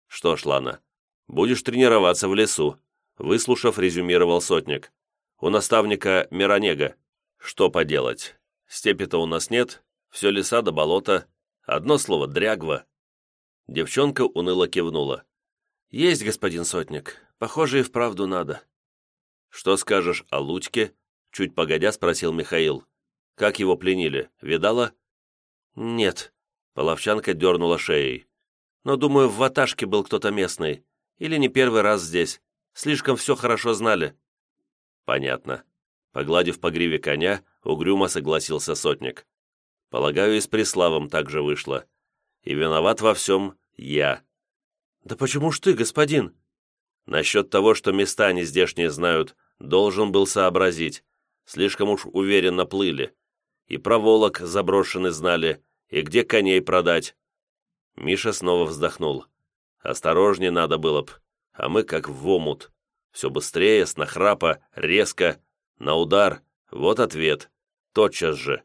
Что ж, Лана, Будешь тренироваться в лесу», — выслушав, резюмировал сотник. «У наставника Миронега. Что поделать? Степи-то у нас нет, все леса до болота. Одно слово — дрягва». Девчонка уныло кивнула. «Есть, господин сотник. Похоже, и вправду надо». «Что скажешь о Лучке?» Чуть погодя спросил Михаил. «Как его пленили? Видала?» «Нет», — половчанка дернула шеей. «Но, думаю, в ваташке был кто-то местный. Или не первый раз здесь. Слишком все хорошо знали». «Понятно». Погладив по гриве коня, угрюмо согласился сотник. «Полагаю, и с Преславом так же вышло. И виноват во всем я». «Да почему ж ты, господин?» «Насчет того, что места они здешние знают, должен был сообразить. Слишком уж уверенно плыли. И про волок заброшенный знали, и где коней продать». Миша снова вздохнул. Осторожнее надо было б, а мы как в омут. Все быстрее, с нахрапа, резко, на удар. Вот ответ. Тотчас же.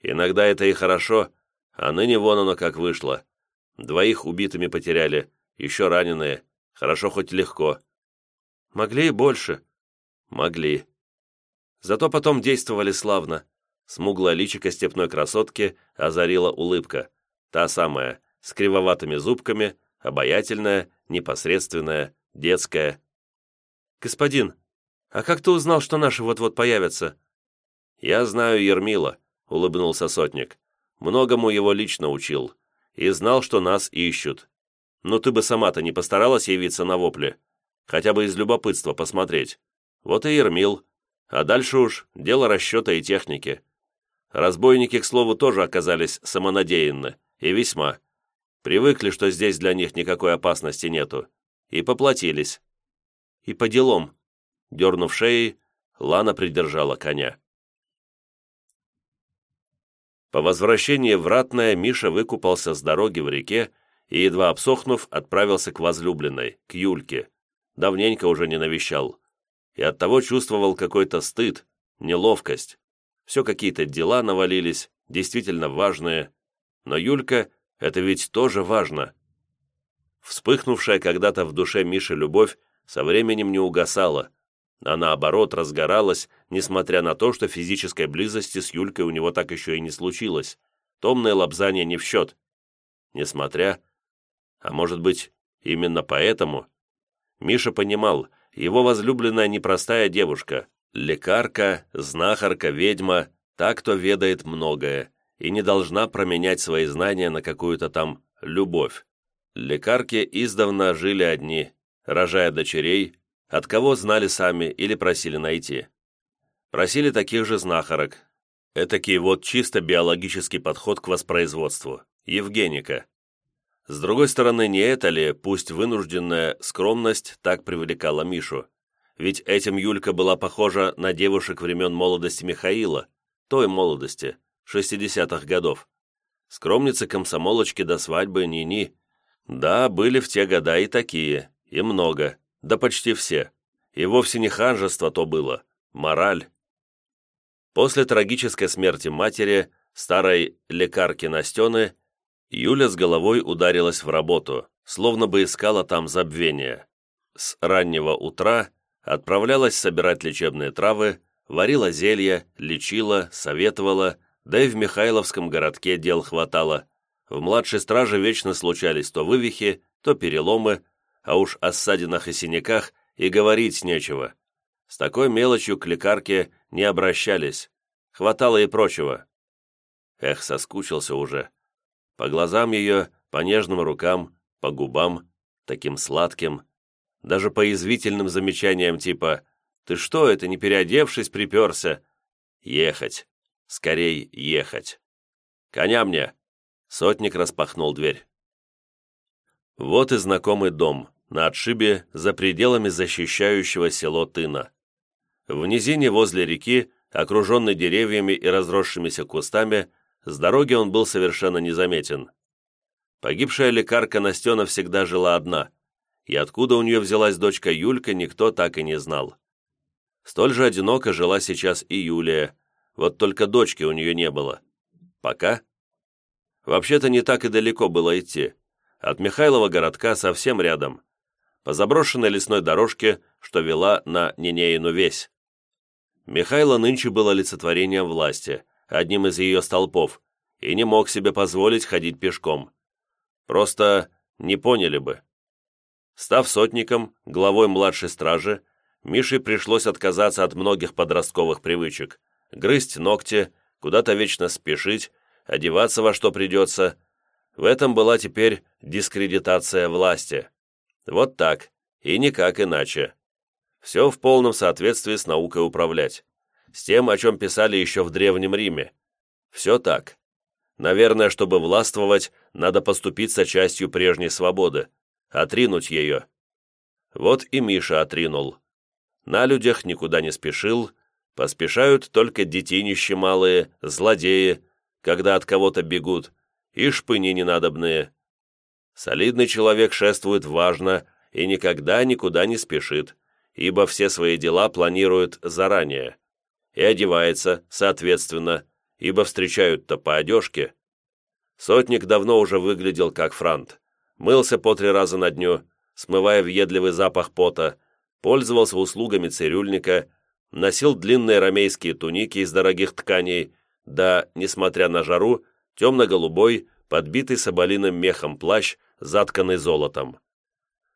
Иногда это и хорошо, а ныне вон оно как вышло. Двоих убитыми потеряли, еще раненые. Хорошо хоть легко. Могли и больше. Могли. Зато потом действовали славно. Смуглая личико степной красотки озарила улыбка. Та самая, с кривоватыми зубками, обаятельная, непосредственная, детская. «Господин, а как ты узнал, что наши вот-вот появятся?» «Я знаю Ермила», — улыбнулся сотник. «Многому его лично учил. И знал, что нас ищут. Но ты бы сама-то не постаралась явиться на вопле? Хотя бы из любопытства посмотреть. Вот и Ермил. А дальше уж дело расчета и техники. Разбойники, к слову, тоже оказались самонадеянны. И весьма. Привыкли, что здесь для них никакой опасности нету. И поплатились. И по делам. Дернув шеей, Лана придержала коня. По возвращении в Ратное Миша выкупался с дороги в реке и, едва обсохнув, отправился к возлюбленной, к Юльке. Давненько уже не навещал. И оттого чувствовал какой-то стыд, неловкость. Все какие-то дела навалились, действительно важные. Но Юлька это ведь тоже важно. Вспыхнувшая когда-то в душе Миши любовь со временем не угасала, а наоборот разгоралась, несмотря на то, что физической близости с Юлькой у него так еще и не случилось. Томное лобзание не в счет. Несмотря... А может быть, именно поэтому? Миша понимал, его возлюбленная непростая девушка, лекарка, знахарка, ведьма, та, кто ведает многое, и не должна променять свои знания на какую-то там любовь. Лекарки издавна жили одни, рожая дочерей, от кого знали сами или просили найти. Просили таких же знахарок. Этакий вот чисто биологический подход к воспроизводству. Евгеника. С другой стороны, не это ли, пусть вынужденная скромность, так привлекала Мишу? Ведь этим Юлька была похожа на девушек времен молодости Михаила, той молодости, 60-х годов. Скромницы-комсомолочки до свадьбы ни-ни. Да, были в те года и такие, и много, да почти все. И вовсе не ханжество то было, мораль. После трагической смерти матери, старой лекарки Настены, Юля с головой ударилась в работу, словно бы искала там забвения. С раннего утра отправлялась собирать лечебные травы, варила зелья, лечила, советовала, да и в Михайловском городке дел хватало. В младшей страже вечно случались то вывихи, то переломы, а уж о ссадинах и синяках и говорить нечего. С такой мелочью к лекарке не обращались. Хватало и прочего. Эх, соскучился уже. По глазам ее, по нежным рукам, по губам, таким сладким, даже по язвительным замечаниям типа «Ты что, это не переодевшись, приперся?» «Ехать. Скорей ехать. Коня мне!» Сотник распахнул дверь. Вот и знакомый дом, на отшибе, за пределами защищающего село Тына. В низине возле реки, окруженный деревьями и разросшимися кустами, с дороги он был совершенно незаметен. Погибшая лекарка Настена всегда жила одна, и откуда у нее взялась дочка Юлька, никто так и не знал. Столь же одиноко жила сейчас и Юлия, вот только дочки у нее не было. Пока? Вообще-то не так и далеко было идти. От Михайлова городка совсем рядом. По заброшенной лесной дорожке, что вела на Нинеину весь. Михайло нынче было олицетворением власти, одним из ее столпов, и не мог себе позволить ходить пешком. Просто не поняли бы. Став сотником, главой младшей стражи, Мише пришлось отказаться от многих подростковых привычек, грызть ногти, куда-то вечно спешить, одеваться во что придется. В этом была теперь дискредитация власти. Вот так, и никак иначе. Все в полном соответствии с наукой управлять с тем, о чем писали еще в Древнем Риме. Все так. Наверное, чтобы властвовать, надо поступиться частью прежней свободы, отринуть ее. Вот и Миша отринул. На людях никуда не спешил, поспешают только детинищи малые, злодеи, когда от кого-то бегут, и шпыни ненадобные. Солидный человек шествует важно и никогда никуда не спешит, ибо все свои дела планирует заранее и одевается, соответственно, ибо встречают-то по одежке. Сотник давно уже выглядел как франт. Мылся по три раза на дню, смывая въедливый запах пота, пользовался услугами цирюльника, носил длинные ромейские туники из дорогих тканей, да, несмотря на жару, темно-голубой, подбитый соболиным мехом плащ, затканный золотом.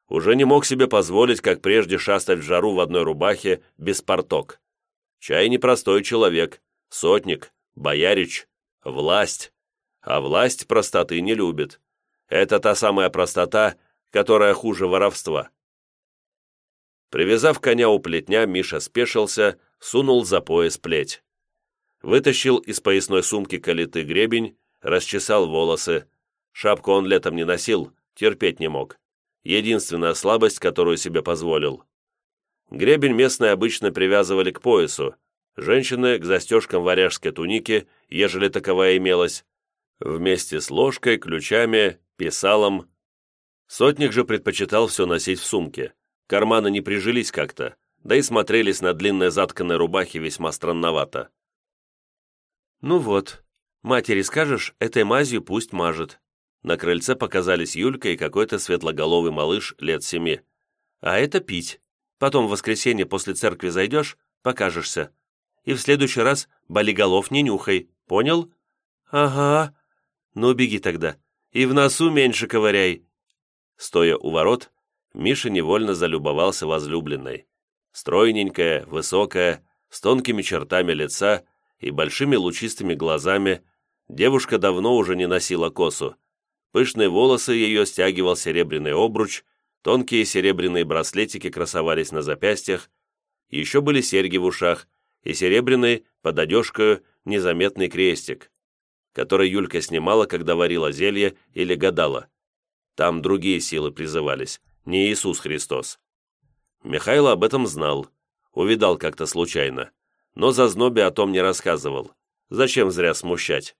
Уже не мог себе позволить, как прежде, шастать в жару в одной рубахе, без порток. Чай непростой человек, сотник, боярич, власть. А власть простоты не любит. Это та самая простота, которая хуже воровства. Привязав коня у плетня, Миша спешился, сунул за пояс плеть. Вытащил из поясной сумки калитый гребень, расчесал волосы. Шапку он летом не носил, терпеть не мог. Единственная слабость, которую себе позволил. Гребень местные обычно привязывали к поясу, женщины к застежкам варяжской туники, ежели таковая имелась, вместе с ложкой, ключами, писалом. Сотник же предпочитал все носить в сумке. Карманы не прижились как-то, да и смотрелись на длинной затканной рубахе весьма странновато. «Ну вот, матери скажешь, этой мазью пусть мажет». На крыльце показались Юлька и какой-то светлоголовый малыш лет семи. «А это пить. Потом в воскресенье после церкви зайдешь, покажешься. И в следующий раз болиголов не нюхай, понял? Ага. Ну, беги тогда. И в носу меньше ковыряй. Стоя у ворот, Миша невольно залюбовался возлюбленной. Стройненькая, высокая, с тонкими чертами лица и большими лучистыми глазами, девушка давно уже не носила косу. Пышные волосы ее стягивал серебряный обруч, тонкие серебряные браслетики красовались на запястьях, еще были серьги в ушах и серебряный, под одежкою, незаметный крестик, который Юлька снимала, когда варила зелье или гадала. Там другие силы призывались, не Иисус Христос. Михайло об этом знал, увидал как-то случайно, но за знобе о том не рассказывал. Зачем зря смущать?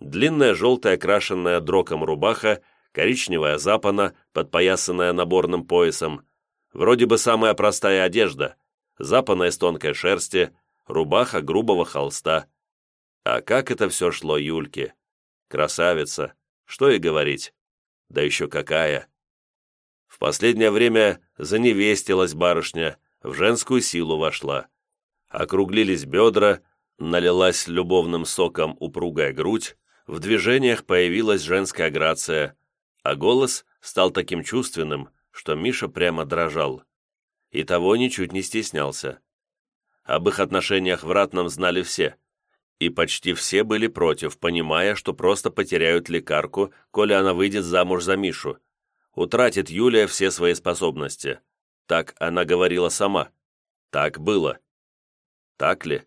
Длинная желтая крашенная дроком рубаха, коричневая запана, подпоясанная наборным поясом, вроде бы самая простая одежда, запана из тонкой шерсти, рубаха грубого холста. А как это все шло Юльке? Красавица, что и говорить. Да еще какая! В последнее время заневестилась барышня, в женскую силу вошла. Округлились бедра, налилась любовным соком упругая грудь, в движениях появилась женская грация, а голос стал таким чувственным, что Миша прямо дрожал. И того ничуть не стеснялся. Об их отношениях в Ратном знали все, и почти все были против, понимая, что просто потеряют лекарку, коли она выйдет замуж за Мишу. Утратит Юлия все свои способности. Так она говорила сама. Так было. Так ли?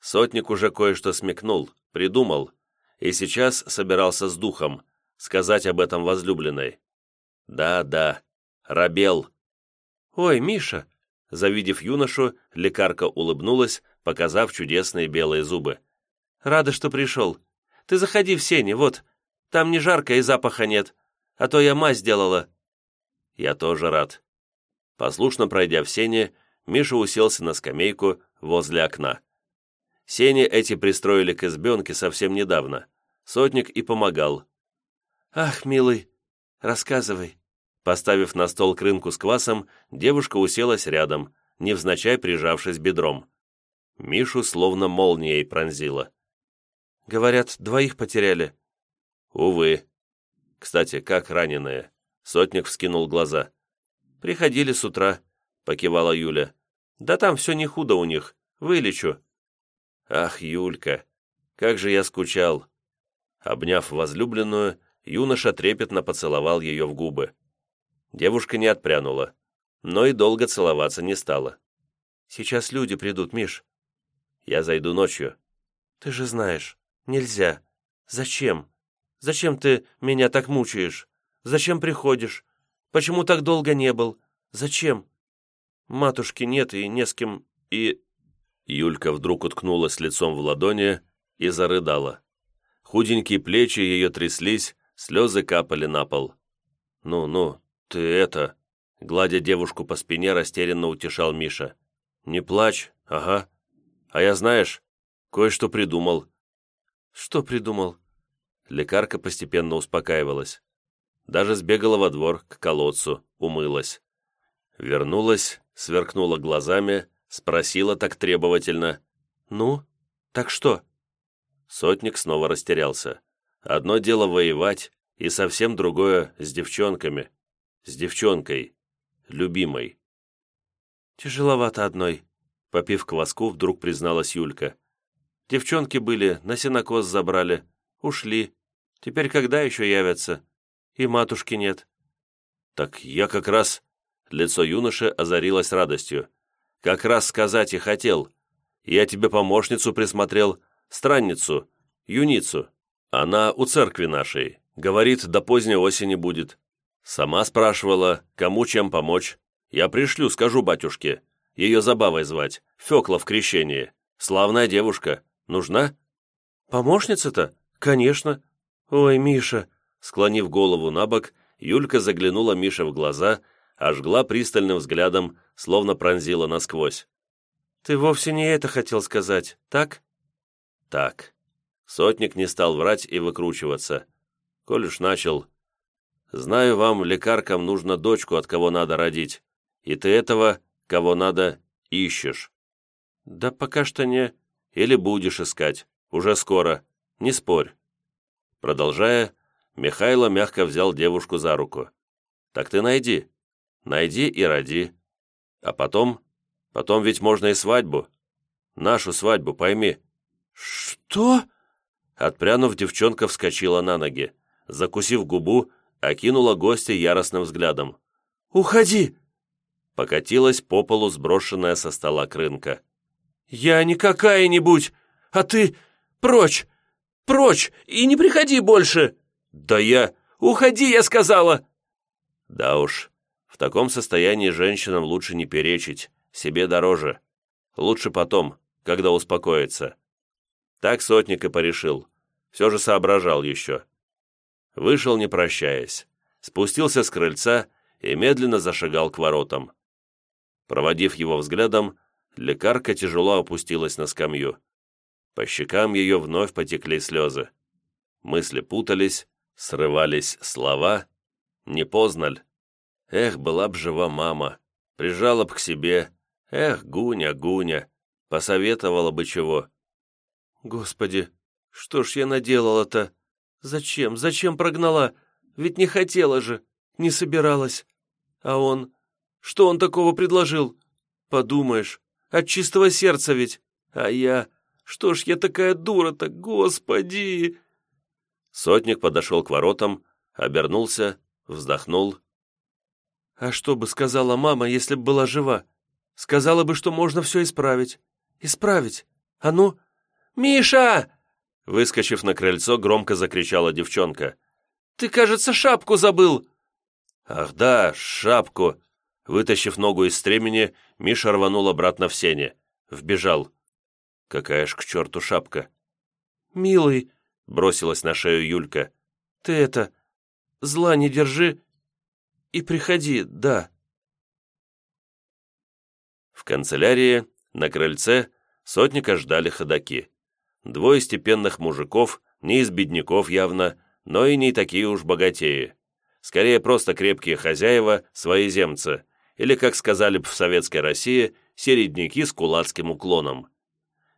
Сотник уже кое-что смекнул, придумал, и сейчас собирался с духом, сказать об этом возлюбленной. Да-да, рабел. «Ой, Миша!» Завидев юношу, лекарка улыбнулась, показав чудесные белые зубы. «Рада, что пришел. Ты заходи в сени, вот. Там не жарко и запаха нет, а то я мазь сделала». «Я тоже рад». Послушно пройдя в сени, Миша уселся на скамейку возле окна. Сени эти пристроили к избенке совсем недавно. Сотник и помогал. «Ах, милый, рассказывай». Поставив на стол крынку с квасом, девушка уселась рядом, невзначай прижавшись бедром. Мишу словно молнией пронзила. «Говорят, двоих потеряли». «Увы. Кстати, как раненые?» Сотник вскинул глаза. «Приходили с утра», — покивала Юля. «Да там все не худо у них. Вылечу». «Ах, Юлька, как же я скучал!» Обняв возлюбленную, юноша трепетно поцеловал ее в губы. Девушка не отпрянула, но и долго целоваться не стала. «Сейчас люди придут, Миш». «Я зайду ночью». «Ты же знаешь, нельзя. Зачем? Зачем ты меня так мучаешь? Зачем приходишь? Почему так долго не был? Зачем? Матушки нет и не с кем, и...» Юлька вдруг уткнулась лицом в ладони и зарыдала. Худенькие плечи ее тряслись, слезы капали на пол. «Ну-ну, ты это...» Гладя девушку по спине, растерянно утешал Миша. «Не плачь, ага. А я, знаешь, кое-что придумал». «Что придумал?» Лекарка постепенно успокаивалась. Даже сбегала во двор, к колодцу, умылась. Вернулась, сверкнула глазами, Спросила так требовательно. «Ну, так что?» Сотник снова растерялся. Одно дело воевать, и совсем другое с девчонками. С девчонкой. Любимой. «Тяжеловато одной», — попив кваску, вдруг призналась Юлька. «Девчонки были, на сенокос забрали, ушли. Теперь когда еще явятся? И матушки нет». «Так я как раз...» Лицо юноши озарилось радостью. Как раз сказать и хотел. Я тебе помощницу присмотрел, странницу, юницу. Она у церкви нашей. Говорит, до поздней осени будет. Сама спрашивала, кому чем помочь. Я пришлю, скажу батюшке. Ее забавой звать. Фекла в крещении. Славная девушка. Нужна? Помощница-то? Конечно. Ой, Миша. Склонив голову на бок, Юлька заглянула Мише в глаза ожгла пристальным взглядом, словно пронзила насквозь. «Ты вовсе не это хотел сказать, так?» «Так». Сотник не стал врать и выкручиваться. Коль уж начал. «Знаю, вам, лекаркам, нужно дочку, от кого надо родить. И ты этого, кого надо, ищешь». «Да пока что не...» «Или будешь искать. Уже скоро. Не спорь». Продолжая, Михайло мягко взял девушку за руку. «Так ты найди. Найди и роди. А потом... Потом ведь можно и свадьбу. Нашу свадьбу, пойми». «Что?» Отпрянув, девчонка вскочила на ноги. Закусив губу, окинула гостя яростным взглядом. «Уходи!» Покатилась по полу сброшенная со стола крынка. «Я не какая-нибудь, а ты прочь! Прочь! И не приходи больше!» «Да я...» «Уходи, я сказала!» Да уж, в таком состоянии женщинам лучше не перечить, себе дороже. Лучше потом, когда успокоится. Так сотник и порешил. Все же соображал еще. Вышел, не прощаясь. Спустился с крыльца и медленно зашагал к воротам. Проводив его взглядом, лекарка тяжело опустилась на скамью. По щекам ее вновь потекли слезы. Мысли путались, срывались слова. Не поздно ль? Эх, была б жива мама, прижала б к себе. Эх, Гуня, Гуня, посоветовала бы чего. Господи, что ж я наделала-то? Зачем, зачем прогнала? Ведь не хотела же, не собиралась. А он... Что он такого предложил? Подумаешь, от чистого сердца ведь. А я... Что ж я такая дура-то, господи!» Сотник подошел к воротам, обернулся, вздохнул. «А что бы сказала мама, если бы была жива? Сказала бы, что можно все исправить. Исправить. А ну? Миша!» Выскочив на крыльцо, громко закричала девчонка. «Ты, кажется, шапку забыл!» «Ах да, шапку!» Вытащив ногу из стремени, Миша рванул обратно в сене. Вбежал. Какая ж к черту шапка. «Милый», — бросилась на шею Юлька. «Ты это... Зла не держи и приходи, да». В канцелярии, на крыльце, сотника ждали ходаки. Двое степенных мужиков, не из бедняков явно, но и не такие уж богатеи. Скорее, просто крепкие хозяева, своеземцы, или, как сказали бы в советской России, середняки с кулацким уклоном.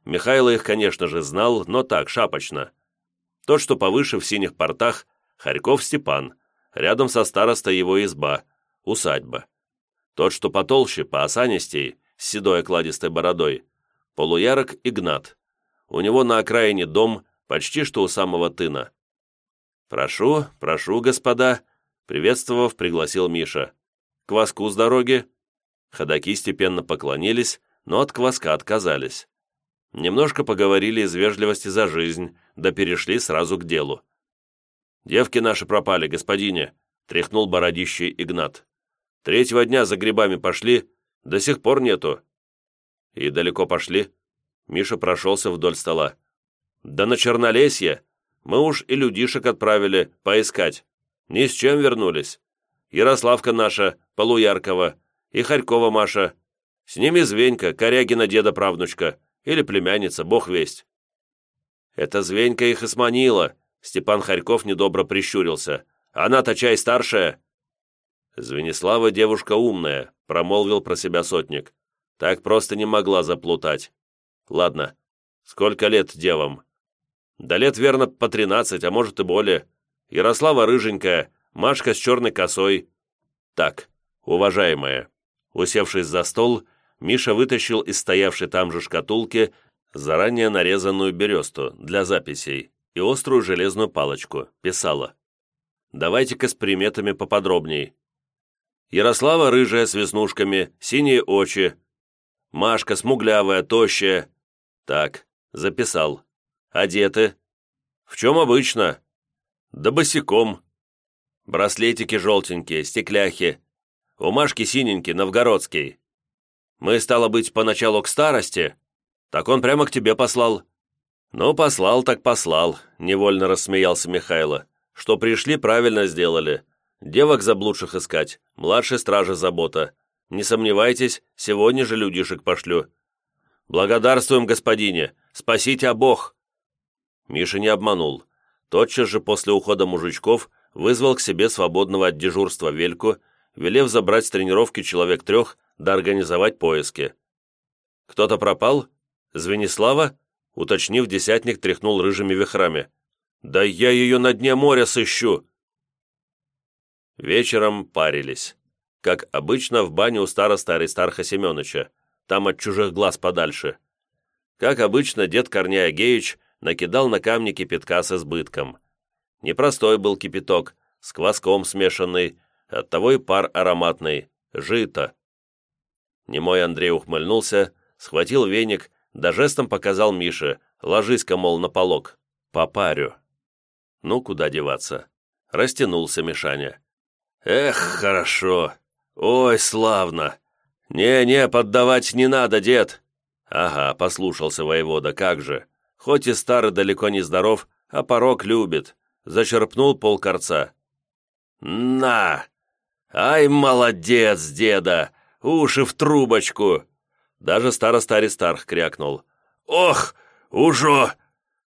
Михайло их, конечно же, знал, но так, шапочно. Тот, что повыше в синих портах, Харьков Степан, рядом со старостой его изба, усадьба. Тот, что потолще, поосанистей, с седой окладистой бородой, полуярок Игнат. У него на окраине дом, почти что у самого тына. «Прошу, прошу, господа», — приветствовав, пригласил Миша. Кваску с дороги?» Ходаки степенно поклонились, но от кваска отказались. Немножко поговорили из вежливости за жизнь, да перешли сразу к делу. «Девки наши пропали, господине», — тряхнул бородищий Игнат. «Третьего дня за грибами пошли, до сих пор нету». «И далеко пошли?» Миша прошелся вдоль стола. «Да на Чернолесье! Мы уж и людишек отправили поискать. Ни с чем вернулись. Ярославка наша, Полуяркова и Харькова Маша. С ними Звенька, Корягина деда правнучка, или племянница, бог весть. Это Звенька их и сманила, Степан Харьков недобро прищурился. Она-то чай старшая. Звенислава девушка умная, промолвил про себя сотник. Так просто не могла заплутать. Ладно, сколько лет девам? Да лет, верно, по тринадцать, а может и более. Ярослава рыженькая, Машка с черной косой. Так, уважаемая. Усевшись за стол, Миша вытащил из стоявшей там же шкатулки заранее нарезанную бересту для записей и острую железную палочку, писала. Давайте-ка с приметами поподробней. Ярослава рыжая с веснушками, синие очи. Машка смуглявая, тощая. Так, записал. Одеты. В чем обычно? Да босиком. Браслетики желтенькие, стекляхи. У Машки синенький, новгородский. Мы, стало быть, поначалу к старости. Так он прямо к тебе послал». «Ну, послал так послал», — невольно рассмеялся Михайло. «Что пришли, правильно сделали. Девок заблудших искать, младшей стражи забота. Не сомневайтесь, сегодня же людишек пошлю». «Благодарствуем, господине! Спасите, Бог!» Миша не обманул. Тотчас же после ухода мужичков вызвал к себе свободного от дежурства Вельку, велев забрать с тренировки человек трех да организовать поиски. «Кто-то пропал? Звенислава?» Уточнив, десятник тряхнул рыжими вихрами. «Да я ее на дне моря сыщу!» Вечером парились. Как обычно, в бане у староста Аристарха Семеновича, там от чужих глаз подальше. Как обычно, дед Корняя Геич накидал на камни кипятка с избытком. Непростой был кипяток, с кваском смешанный, оттого и пар ароматный, жито. Немой Андрей ухмыльнулся, схватил веник, да жестом показал Мише, ложись-ка, мол, на полок, по парю. Ну, куда деваться? Растянулся Мишаня. Эх, хорошо. Ой, славно. Не-не, поддавать не надо, дед. Ага, послушался воевода, как же. Хоть и старый далеко не здоров, а порог любит. Зачерпнул полкорца. На! Ай, молодец, деда! Уши в трубочку! Даже староста Аристарх крякнул. «Ох, ужо!»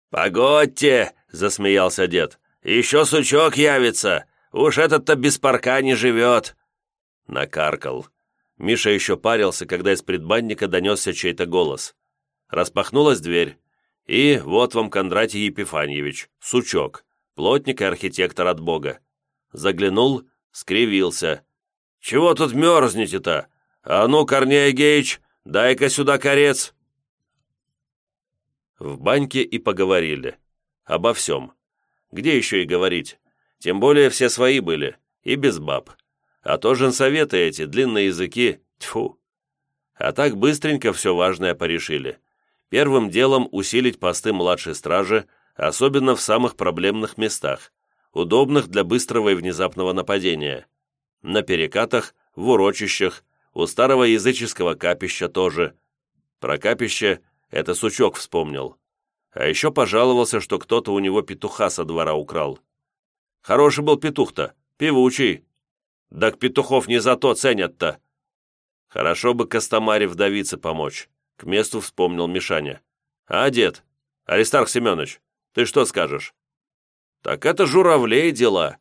«Погодьте!» — засмеялся дед. «Еще сучок явится! Уж этот-то без парка не живет!» Накаркал. Миша еще парился, когда из предбанника донесся чей-то голос. Распахнулась дверь. И вот вам Кондратий Епифаньевич, сучок, плотник и архитектор от Бога. Заглянул, скривился. «Чего тут мерзнете-то? А ну, Корней Геич, дай-ка сюда корец!» В баньке и поговорили. Обо всем. Где еще и говорить? Тем более все свои были, и без баб. А то женсоветы эти, длинные языки, тьфу. А так быстренько все важное порешили. Первым делом усилить посты младшей стражи, особенно в самых проблемных местах, удобных для быстрого и внезапного нападения. На перекатах, в урочищах, у старого языческого капища тоже. Про капище это сучок вспомнил. А еще пожаловался, что кто-то у него петуха со двора украл. Хороший был петух-то, певучий. Так петухов не за то ценят-то. Хорошо бы Костомаре вдовице помочь. К месту вспомнил Мишаня. А, дед, Аристарх Семенович, ты что скажешь? Так это журавлей дела.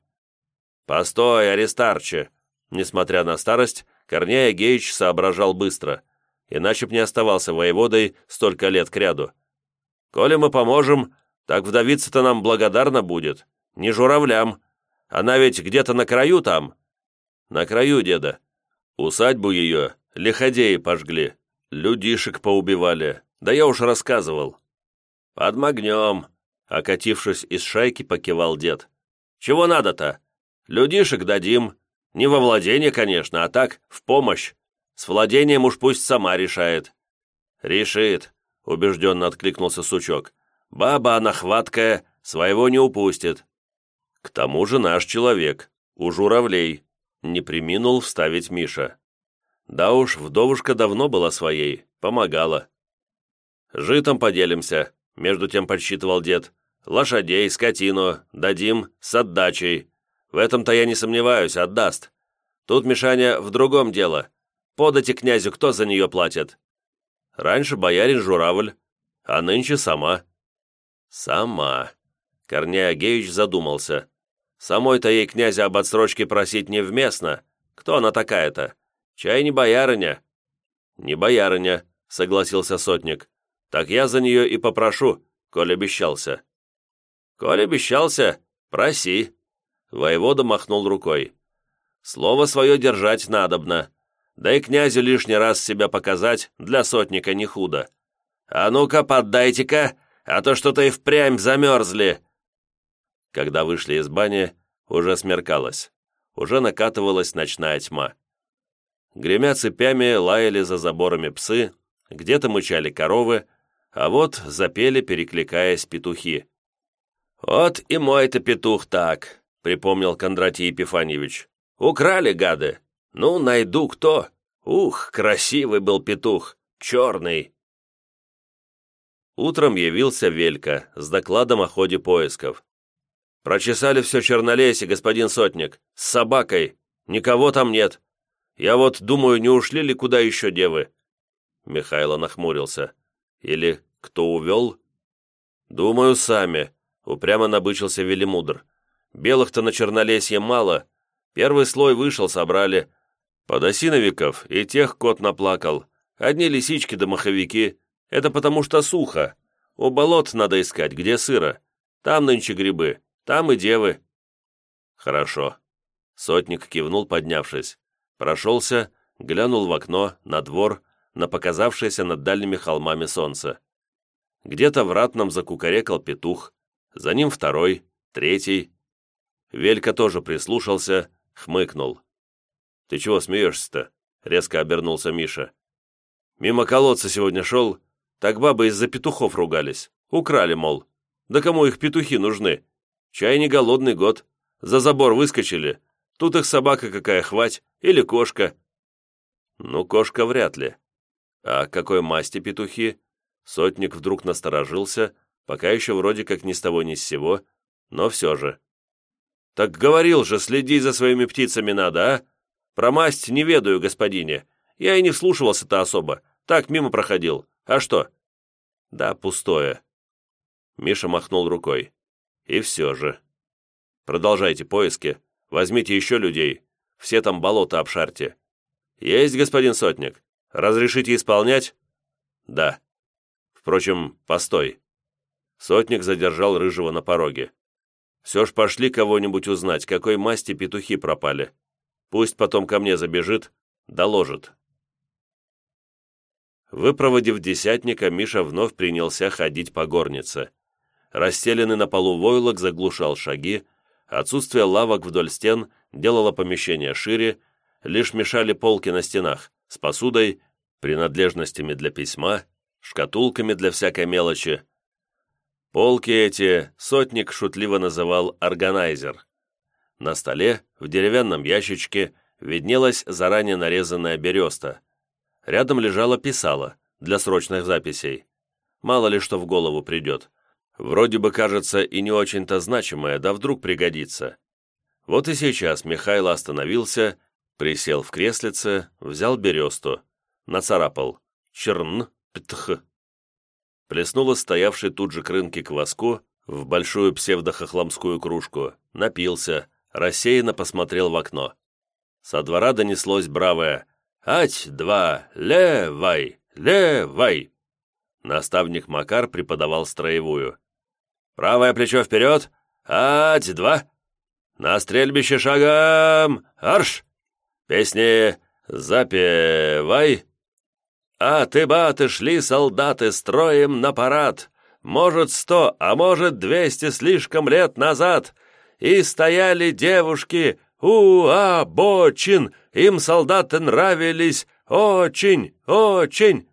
Постой, Аристарче. Несмотря на старость, Корнея Геич соображал быстро – иначе б не оставался воеводой столько лет кряду. Коли мы поможем, так вдовица-то нам благодарна будет, не журавлям. Она ведь где-то на краю там. На краю, деда. Усадьбу ее лиходеи пожгли, людишек поубивали, да я уж рассказывал. Подмогнем, окатившись из шайки, покивал дед. Чего надо-то? Людишек дадим. Не во владение, конечно, а так, в помощь. С владением уж пусть сама решает». «Решит», — убежденно откликнулся сучок. «Баба она хваткая, своего не упустит». «К тому же наш человек, у журавлей», — не приминул вставить Миша. «Да уж, вдовушка давно была своей, помогала». «Житом поделимся», — между тем подсчитывал дед. «Лошадей, скотину, дадим с отдачей. В этом-то я не сомневаюсь, отдаст. Тут, Мишаня, в другом дело. Подати князю, кто за нее платит?» «Раньше боярин Журавль, а нынче сама». «Сама». Корней Агеевич задумался. «Самой-то ей князя об отсрочке просить невместно. Кто она такая-то? Чай не боярыня». «Не боярыня», — согласился сотник. «Так я за нее и попрошу, коль обещался». «Коль обещался, проси». Воевода махнул рукой. «Слово свое держать надобно. Да и князю лишний раз себя показать для сотника не худо. А ну-ка, поддайте-ка, а то что-то и впрямь замерзли!» Когда вышли из бани, уже смеркалось. Уже накатывалась ночная тьма. Гремя цепями, лаяли за заборами псы, где-то мычали коровы, а вот запели, перекликаясь, петухи. «Вот и мой-то петух так», — припомнил Кондратий Епифаньевич. «Украли, гады! Ну, найду кто. Ух, красивый был петух, черный. Утром явился Велька с докладом о ходе поисков. «Прочесали все Чернолесье, господин Сотник, с собакой. Никого там нет. Я вот думаю, не ушли ли куда еще девы?» Михайло нахмурился. «Или кто увел?» «Думаю, сами», — упрямо набычился Велимудр. «Белых-то на Чернолесье мало. Первый слой вышел, собрали, Подосиновиков и тех кот наплакал. Одни лисички да маховики. Это потому что сухо. У болот надо искать, где сыро. Там нынче грибы, там и девы». «Хорошо». Сотник кивнул, поднявшись. Прошелся, глянул в окно, на двор, на показавшееся над дальними холмами солнце. Где-то в ратном закукарекал петух, за ним второй, третий. Велька тоже прислушался, хмыкнул. «Ты чего смеешься-то?» — резко обернулся Миша. «Мимо колодца сегодня шел, так бабы из-за петухов ругались. Украли, мол. Да кому их петухи нужны? Чай не голодный год. За забор выскочили. Тут их собака какая хвать, или кошка». «Ну, кошка вряд ли. А какой масти петухи?» Сотник вдруг насторожился, пока еще вроде как ни с того ни с сего, но все же. «Так говорил же, следи за своими птицами надо, а? Про масть не ведаю, господине. Я и не вслушивался-то особо. Так, мимо проходил. А что?» «Да, пустое». Миша махнул рукой. «И все же. Продолжайте поиски. Возьмите еще людей. Все там болото обшарьте». «Есть, господин Сотник. Разрешите исполнять?» «Да». Впрочем, постой. Сотник задержал Рыжего на пороге. Все ж пошли кого-нибудь узнать, какой масти петухи пропали. Пусть потом ко мне забежит, доложит. Выпроводив десятника, Миша вновь принялся ходить по горнице. Расстеленный на полу войлок заглушал шаги, отсутствие лавок вдоль стен делало помещение шире, лишь мешали полки на стенах с посудой, принадлежностями для письма шкатулками для всякой мелочи. Полки эти сотник шутливо называл «органайзер». На столе, в деревянном ящичке, виднелась заранее нарезанная береста. Рядом лежала писала для срочных записей. Мало ли что в голову придет. Вроде бы кажется и не очень-то значимое, да вдруг пригодится. Вот и сейчас Михайло остановился, присел в креслице, взял бересту, нацарапал «Черн», Птх. Плеснула стоявший тут же к рынке кваску в большую псевдохохламскую кружку, напился, рассеянно посмотрел в окно. Со двора донеслось бравое «Ать, два, левай, левай!» Наставник Макар преподавал строевую. «Правое плечо вперед! Ать, два! На стрельбище шагом! Арш! Песни запевай!» А ты-баты шли солдаты строем на парад, может, сто, а может, двести слишком лет назад, и стояли девушки у обочин, им солдаты нравились очень, очень.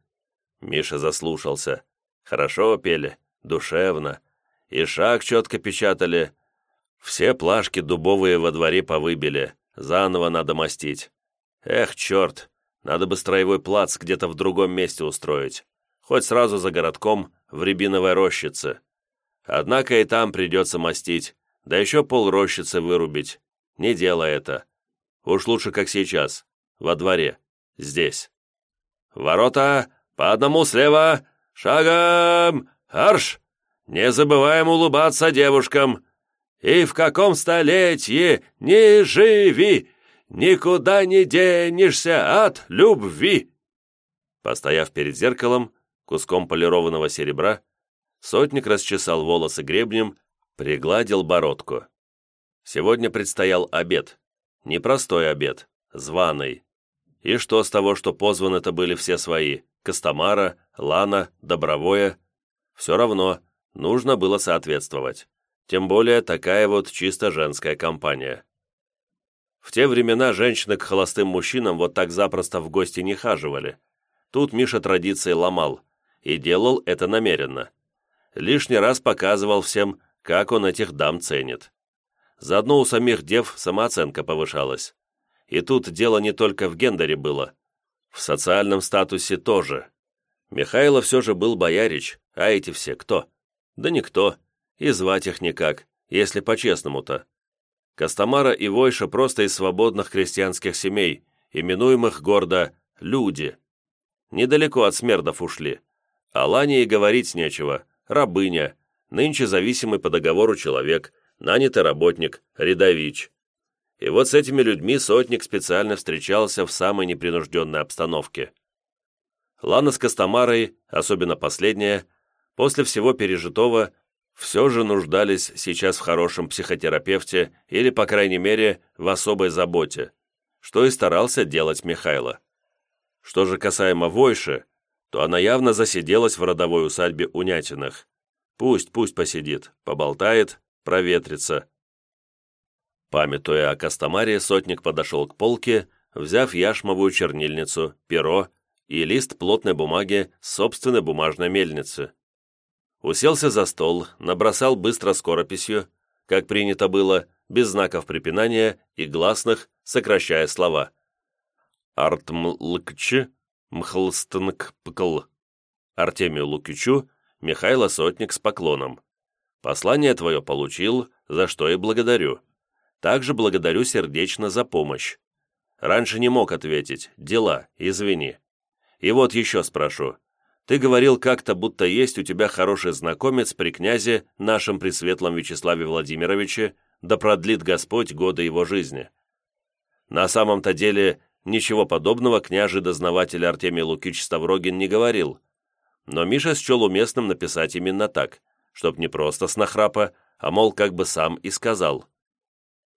Миша заслушался. Хорошо пели, душевно. И шаг четко печатали. Все плашки дубовые во дворе повыбили, заново надо мастить. Эх, черт, надо бы строевой плац где-то в другом месте устроить, хоть сразу за городком, в рябиновой рощице. Однако и там придется мастить, да еще пол рощицы вырубить. Не дело это. Уж лучше, как сейчас, во дворе, здесь. Ворота, по одному слева, шагом, арш! Не забываем улыбаться девушкам. И в каком столетии не живи, Никуда не денешься от любви!» Постояв перед зеркалом, куском полированного серебра, сотник расчесал волосы гребнем, пригладил бородку. Сегодня предстоял обед. Непростой обед, званый. И что с того, что позваны-то были все свои, Костомара, Лана, Добровое? Все равно, нужно было соответствовать. Тем более такая вот чисто женская компания. В те времена женщины к холостым мужчинам вот так запросто в гости не хаживали. Тут Миша традиции ломал, и делал это намеренно. Лишний раз показывал всем, как он этих дам ценит. Заодно у самих дев самооценка повышалась. И тут дело не только в гендере было. В социальном статусе тоже. Михайло все же был боярич, а эти все кто? Да никто. И звать их никак, если по-честному-то. Костомара и Войша просто из свободных крестьянских семей, именуемых гордо «люди». Недалеко от смердов ушли. О Лане и говорить нечего, рабыня, нынче зависимый по договору человек, нанятый работник, рядович. И вот с этими людьми сотник специально встречался в самой непринужденной обстановке. Лана с Костомарой, особенно последняя, после всего пережитого, все же нуждались сейчас в хорошем психотерапевте или, по крайней мере, в особой заботе, что и старался делать Михайло. Что же касаемо Войши, то она явно засиделась в родовой усадьбе Унятиных. Пусть, пусть посидит, поболтает, проветрится. Памятуя о Костомаре, сотник подошел к полке, взяв яшмовую чернильницу, перо и лист плотной бумаги с собственной бумажной мельницы. Уселся за стол, набросал быстро скорописью, как принято было, без знаков препинания и гласных, сокращая слова. Артмлкч, мхлстнкпкл. Артемию Лукичу, Михайло Сотник с поклоном. Послание твое получил, за что и благодарю. Также благодарю сердечно за помощь. Раньше не мог ответить, дела, извини. И вот еще спрошу. Ты говорил как-то, будто есть у тебя хороший знакомец при князе, нашем пресветлом Вячеславе Владимировиче, да продлит Господь годы его жизни. На самом-то деле, ничего подобного княжий-дознаватель Артемий Лукич Ставрогин не говорил. Но Миша счел уместным написать именно так, чтоб не просто с нахрапа, а мол, как бы сам и сказал.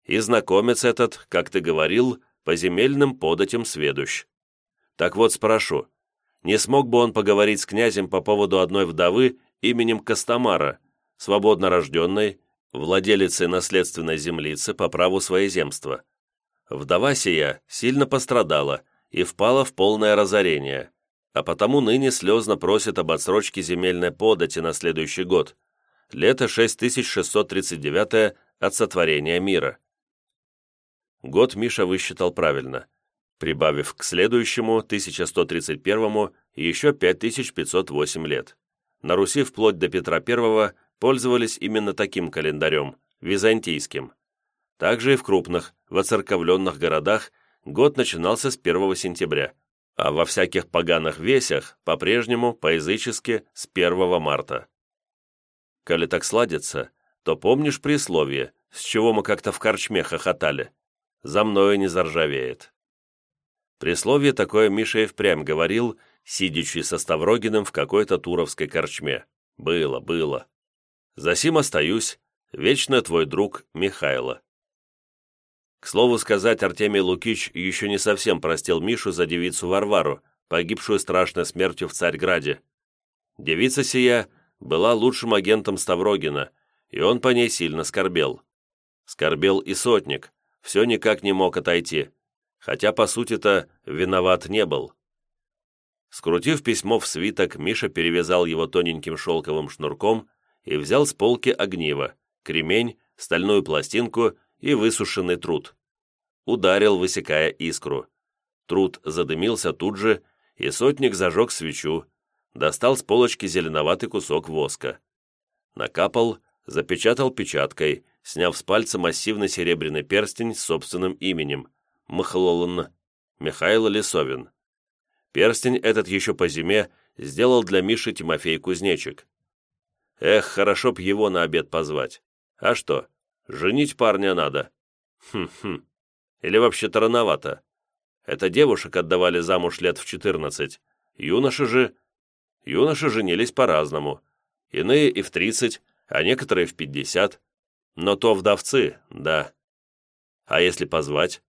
И знакомец этот, как ты говорил, по земельным податям сведущ. Так вот спрошу, не смог бы он поговорить с князем по поводу одной вдовы именем Костомара, свободно рожденной, владелицы наследственной землицы по праву своеземства. Вдова сия сильно пострадала и впала в полное разорение, а потому ныне слезно просит об отсрочке земельной подати на следующий год, лето 6639 от сотворения мира. Год Миша высчитал правильно прибавив к следующему, 1131 еще 5508 лет. На Руси вплоть до Петра I пользовались именно таким календарем, византийским. Также и в крупных, воцерковленных городах год начинался с 1 сентября, а во всяких поганых весях по-прежнему, по-язычески, с 1 марта. Коли так сладится, то помнишь присловие, с чего мы как-то в корчме хохотали? За мною не заржавеет. Присловие такое Миша и впрямь говорил, сидячи со Ставрогиным в какой-то туровской корчме. Было, было. Засим остаюсь, вечно твой друг Михайло. К слову сказать, Артемий Лукич еще не совсем простил Мишу за девицу Варвару, погибшую страшной смертью в Царьграде. Девица сия была лучшим агентом Ставрогина, и он по ней сильно скорбел. Скорбел и сотник, все никак не мог отойти хотя, по сути-то, виноват не был. Скрутив письмо в свиток, Миша перевязал его тоненьким шелковым шнурком и взял с полки огниво, кремень, стальную пластинку и высушенный труд. Ударил, высекая искру. Труд задымился тут же, и сотник зажег свечу, достал с полочки зеленоватый кусок воска. Накапал, запечатал печаткой, сняв с пальца массивный серебряный перстень с собственным именем, Махлолн, Михаил Лисовин. Перстень этот еще по зиме сделал для Миши Тимофей Кузнечик. Эх, хорошо б его на обед позвать. А что, женить парня надо? Хм-хм. Или вообще-то рановато. Это девушек отдавали замуж лет в четырнадцать. Юноши же... Юноши женились по-разному. Иные и в тридцать, а некоторые в пятьдесят. Но то вдовцы, да. А если позвать?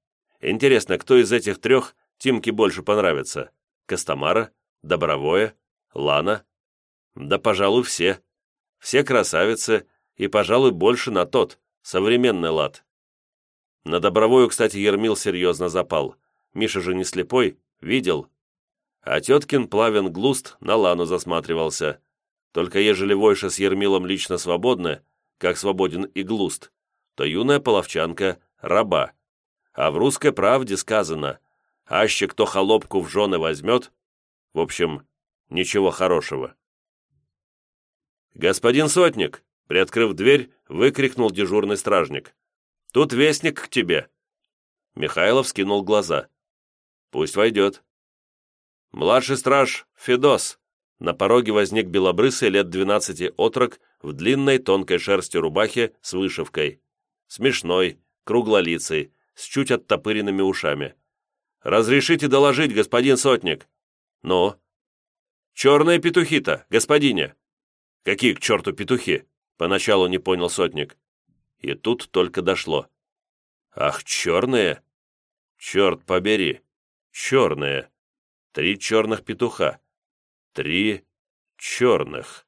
Интересно, кто из этих трех Тимке больше понравится? Костомара? Добровое? Лана? Да, пожалуй, все. Все красавицы, и, пожалуй, больше на тот, современный лад. На Добровую, кстати, Ермил серьезно запал. Миша же не слепой, видел. А теткин Плавин Глуст на Лану засматривался. Только ежели Войша с Ермилом лично свободны, как свободен и Глуст, то юная половчанка — раба. А в «Русской правде» сказано «Аще кто холопку в жены возьмет», в общем, ничего хорошего. «Господин Сотник!» — приоткрыв дверь, выкрикнул дежурный стражник. «Тут вестник к тебе!» Михайлов скинул глаза. «Пусть войдет». «Младший страж Федос!» На пороге возник белобрысый лет двенадцати отрок в длинной тонкой шерсти рубахе с вышивкой. Смешной, круглолицый, с чуть оттопыренными ушами. «Разрешите доложить, господин сотник?» «Ну?» «Черные петухи-то, господине!» «Какие к черту петухи?» Поначалу не понял сотник. И тут только дошло. «Ах, черные?» «Черт побери! Черные! Три черных петуха! Три черных!»